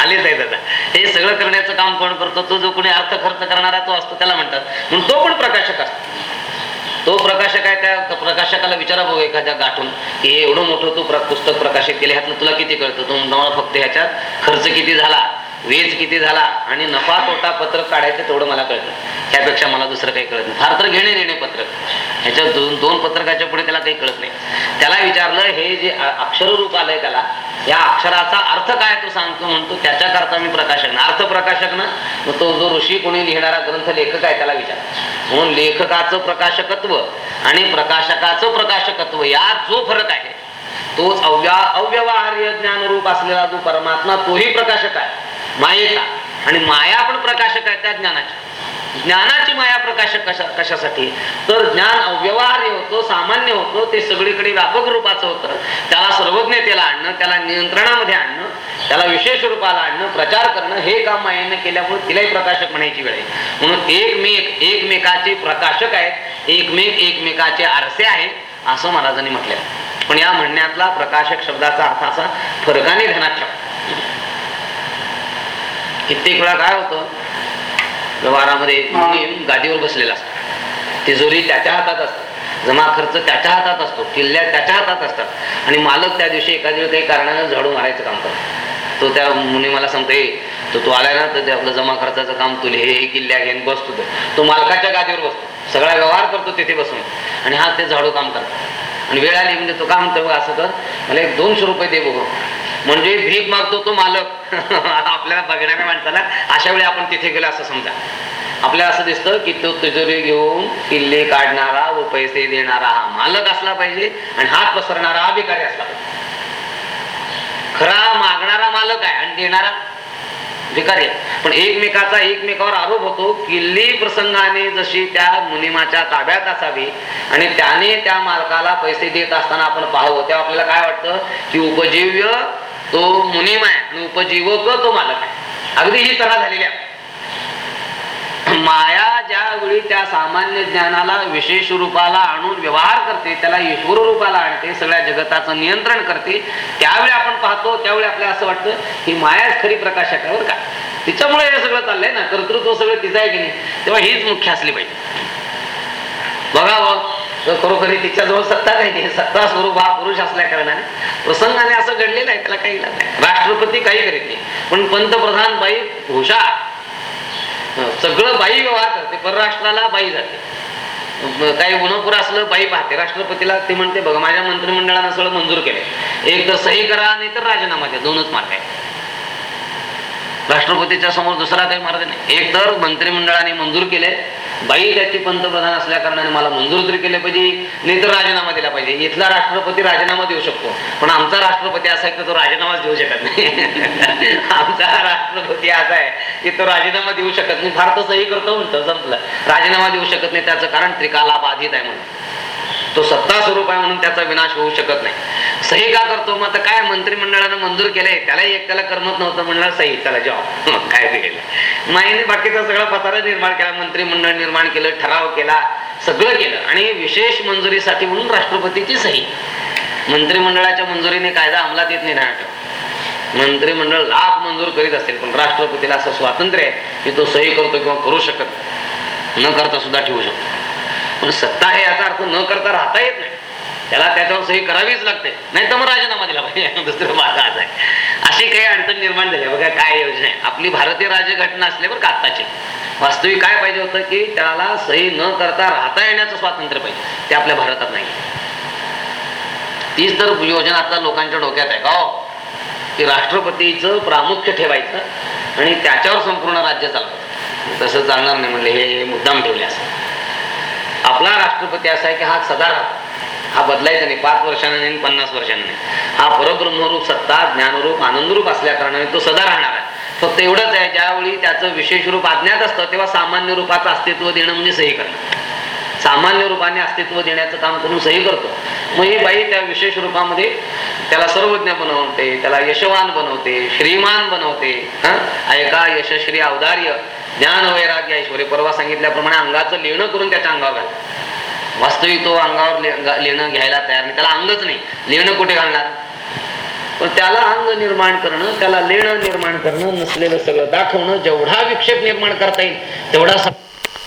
आलेच आहेत आता. हे सगळं करण्याचं काम कोण करतो? तो जो कोणी अर्थ खर्च करणारा तो असतो त्याला म्हणतात. म्हणून तो पण प्रकाशक असतो? तो प्रकाशक आहे त्या प्रकाशकाला विचारा बघू एखाद्या गाठून की हे एवढं मोठं तू प्र- पुस्तक प्रकाशित केले ह्यातनं तुला किती कळतं? तो म्हणतो, मला फक्त ह्याच्यात खर्च किती झाला? वेज किती झाला आणि नफा तोटा पत्रक काढायचं तेवढं मला कळतं. त्यापेक्षा मला दुसरं काही कळत नाही. फार तर घेणे देणे पत्रक. ह्याच्या दोन दोन पत्रकाच्या पुढे त्याला काही कळत नाही. त्याला विचारलं हे जे अक्षररूप अक्षर रूप आलंय त्याला या अक्षराचा अर्थ काय तो सांगतो म्हणतो त्याच्याकरता मी प्रकाशक ना. अर्थ प्रकाशक ना? मग तो जो ऋषी कोणी लिहिणारा ग्रंथ लेखक आहे त्याला विचार. म्हणून लेखकाचं प्रकाशकत्व आणि प्रकाशकाचं प्रकाशकत्व यात जो फरक आहे तोच अव्या अव्यवहार्य ज्ञानरूप असलेला जो परमात्मा तोही प्रकाशक आहे. मायेचा. आणि माया पण प्रकाशक आहे त्या ज्ञानाची. ज्ञानाची माया प्रकाशक कशा कशासाठी? तर ज्ञान अव्यवहार्य होतो सामान्य होतो ते सगळीकडे व्यापक रूपाचं होतं. त्याला सर्वज्ञतेला आणणं त्याला नियंत्रणामध्ये आणणं त्याला विशेष रूपाला आणणं प्रचार करणं हे काम मायेनं केल्यामुळे तिलाही प्रकाशक म्हणायची वेळ आहे. म्हणून एकमेक एकमेकाचे प्रकाशक आहेत एकमेक एकमेकाचे आरसे आहेत असं महाराजांनी म्हटलं पण या म्हणण्यातला प्रकाशक शब्दाचा अर्थ असा फरकाने ध्यानात ठेवा. कित्येक वेळा काय होतं? व्यवहारामध्ये गादीवर बसलेला असतो. तिजोरी त्याच्या हातात असते. जमा खर्च त्याच्या हातात असतो. किल्ल्या त्याच्या हातात असतात. आणि मालक त्या दिवशी एखाद्या काही कारणानं झाडू मारायचं काम करतो. तो त्या मुनी मला सांगतोय तो तू आलाय ना तर ते आपलं जमा खर्चाचं काम तुले हे किल्ल्या घेऊन बसतो तो. तो मालकाच्या गादीवर बसतो. सगळा व्यवहार करतो तिथे बसून. आणि हा ते झाडू काम करतो. आणि वेळ आली म्हणजे तो काय म्हणतो असं कर. मला एक दोनशे रुपये दे बघू. म्हणजे भीक मागतो तो मालक. आपल्याला बघणाऱ्या माणसाला अशा वेळी आपण तिथे गेलो असं समजा. आपल्याला असं दिसतं की तो तिजोरी घेऊन किल्ले काढणारा व पैसे देणारा हा मालक असला पाहिजे आणि हात पसरणारा हा भिकारी असला पाहिजे. खरा मागणारा मालक आहे आणि देणारा भिकारी पण एकमेकाचा एकमेकावर आरोप होतो किल्ली प्रसंगाने जशी त्या मुनिमाच्या ताब्यात असावी आणि त्याने त्या मालकाला पैसे देत असताना आपण पाहावं तेव्हा आपल्याला काय वाटतं की उपजीव्य तो मुनिम आहे आणि उपजीवक तो मालक आहे. अगदी ही तरा झालेली आहे. माया ज्यावेळी त्या सामान्य ज्ञानाला विशेष रूपाला आणून व्यवहार करते त्याला ईश्वर रूपाला आणते सगळ्या जगताचं नियंत्रण करते त्यावेळी आपण पाहतो त्यावेळी आपल्याला असं वाटतं ही मायाच खरी प्रकाशक का? तिच्यामुळे हे सगळं चाललंय ना कर्तृत्व सगळं तिचं आहे की नाही? तेव्हा हीच मुख्य असली पाहिजे. बघावं तर खरोखरी तिच्याजवळ सत्ता काही नाही सत्ता स्वरूप हा पुरुष असल्या कारणाने प्रसंगाने असं घडलेलं आहे त्याला काही नाही. राष्ट्रपती काही करीत नाही. पण पंतप्रधान बाई हुशार. सगळं बाई व्यवहार करते परराष्ट्राला बाई जाते. काही गुन्हपुर असलं बाई पाहते. राष्ट्रपतीला ते म्हणते बघा माझ्या मंत्रिमंडळानं सगळं मंजूर केलंय. एक तर सही करा नाही तर राजीनामा द्या. दोनच मार्ग आहे राष्ट्रपतीच्या समोर दुसरा काही मार्ग नाही. एक तर मंत्रिमंडळाने मंजूर केले. बाई त्याची पंतप्रधान असल्या कारणाने मला मंजूर तरी केले पाहिजे. नाही तर राजीनामा दिला पाहिजे. इथला राष्ट्रपती राजीनामा देऊ शकतो. पण आमचा राष्ट्रपती असा आहे की तो राजीनामाच देऊ शकत नाही. आमचा राष्ट्रपती असा आहे की तो राजीनामा देऊ शकत नाही. फार तर सही करतो म्हणतो संपलं. राजीनामा देऊ शकत नाही. त्याचं कारण त्रिकाला बाधित आहे म्हणून. तो सत्ता स्वरूप आहे म्हणून त्याचा विनाश होऊ शकत नाही. सही का करतो? मग आता काय मंत्रिमंडळानं मंजूर केलंय? त्यालाही एक त्याला करमत नव्हतं म्हणलं सही त्याला जॉब काय केलं माईने बाकीचा सगळा पसारा निर्माण केला मंत्रिमंडळ निर्माण केलं ठराव केला सगळं केलं. आणि विशेष मंजुरीसाठी म्हणून राष्ट्रपतीची सही. मंत्रिमंडळाच्या मंजुरीने कायदा अंमलात येत नाही ना मंत्रिमंडळ लाख मंजूर करीत असेल पण राष्ट्रपतीला असं स्वातंत्र्य आहे की तो सही करतो किंवा करू शकत न करता सुद्धा ठेवू शकतो. पण सत्ता आहे याचा अर्थ न करता राहता येत नाही. त्याला त्याच्यावर सही करावीच लागते. नाही तर मग राजीनामा दिला पाहिजे. दुसरं माझा आज आहे. अशी काही अडचण निर्माण झाली बघा काय योजना आहे? आपली भारतीय राज्यघटना असल्यावर का आत्ताची. वास्तविक काय पाहिजे होतं की त्याला सही न करता राहता येण्याचं स्वातंत्र्य पाहिजे. ते आपल्या भारतात नाही. तीच तर योजना आता लोकांच्या डोक्यात आहे. का की राष्ट्रपतीचं प्रामुख्य ठेवायचं आणि त्याच्यावर संपूर्ण राज्य चालवायचं. तसं चालणार नाही म्हणले. हे मुद्दाम ठेवले असं. आपला राष्ट्रपती असा आहे की हा सदा हा बदलायचा नाही. पाच वर्षांना नाही पन्नास वर्षांना नाही. हा परब्रह्मरूप सत्ता ज्ञानरूप आनंदरूप असल्या कारणाने तो सदा राहणार आहे. फक्त एवढंच आहे ज्यावेळी त्याचं विशेष रूप अज्ञात असतं तेव्हा सामान्य रूपाचं अस्तित्व देणं म्हणजे सही करणं. सामान्य रूपाने अस्तित्व देण्याचं काम करून सही करतो. मग ही बाई त्या विशेष रूपामध्ये त्याला सर्वज्ञ बनवते त्याला यशवान बनवते श्रीमान बनवते. हा? ऐका यशश्री अवधार्य ज्ञान वैराग्य ऐश्वर्य परवा सांगितल्याप्रमाणे अंगाचं लेणं करून त्याच्या अंगावर घाल. वास्तविक तो अंगावर ले- लेणं घ्यायला तयार नाही. त्याला अंगच नाही. लेणं कुठे घालणार? पण त्याला अंग निर्माण करणं त्याला लेणं निर्माण करणं नसलेलं सगळं दाखवणं जेवढा विक्षेप निर्माण करता येईल तेवढा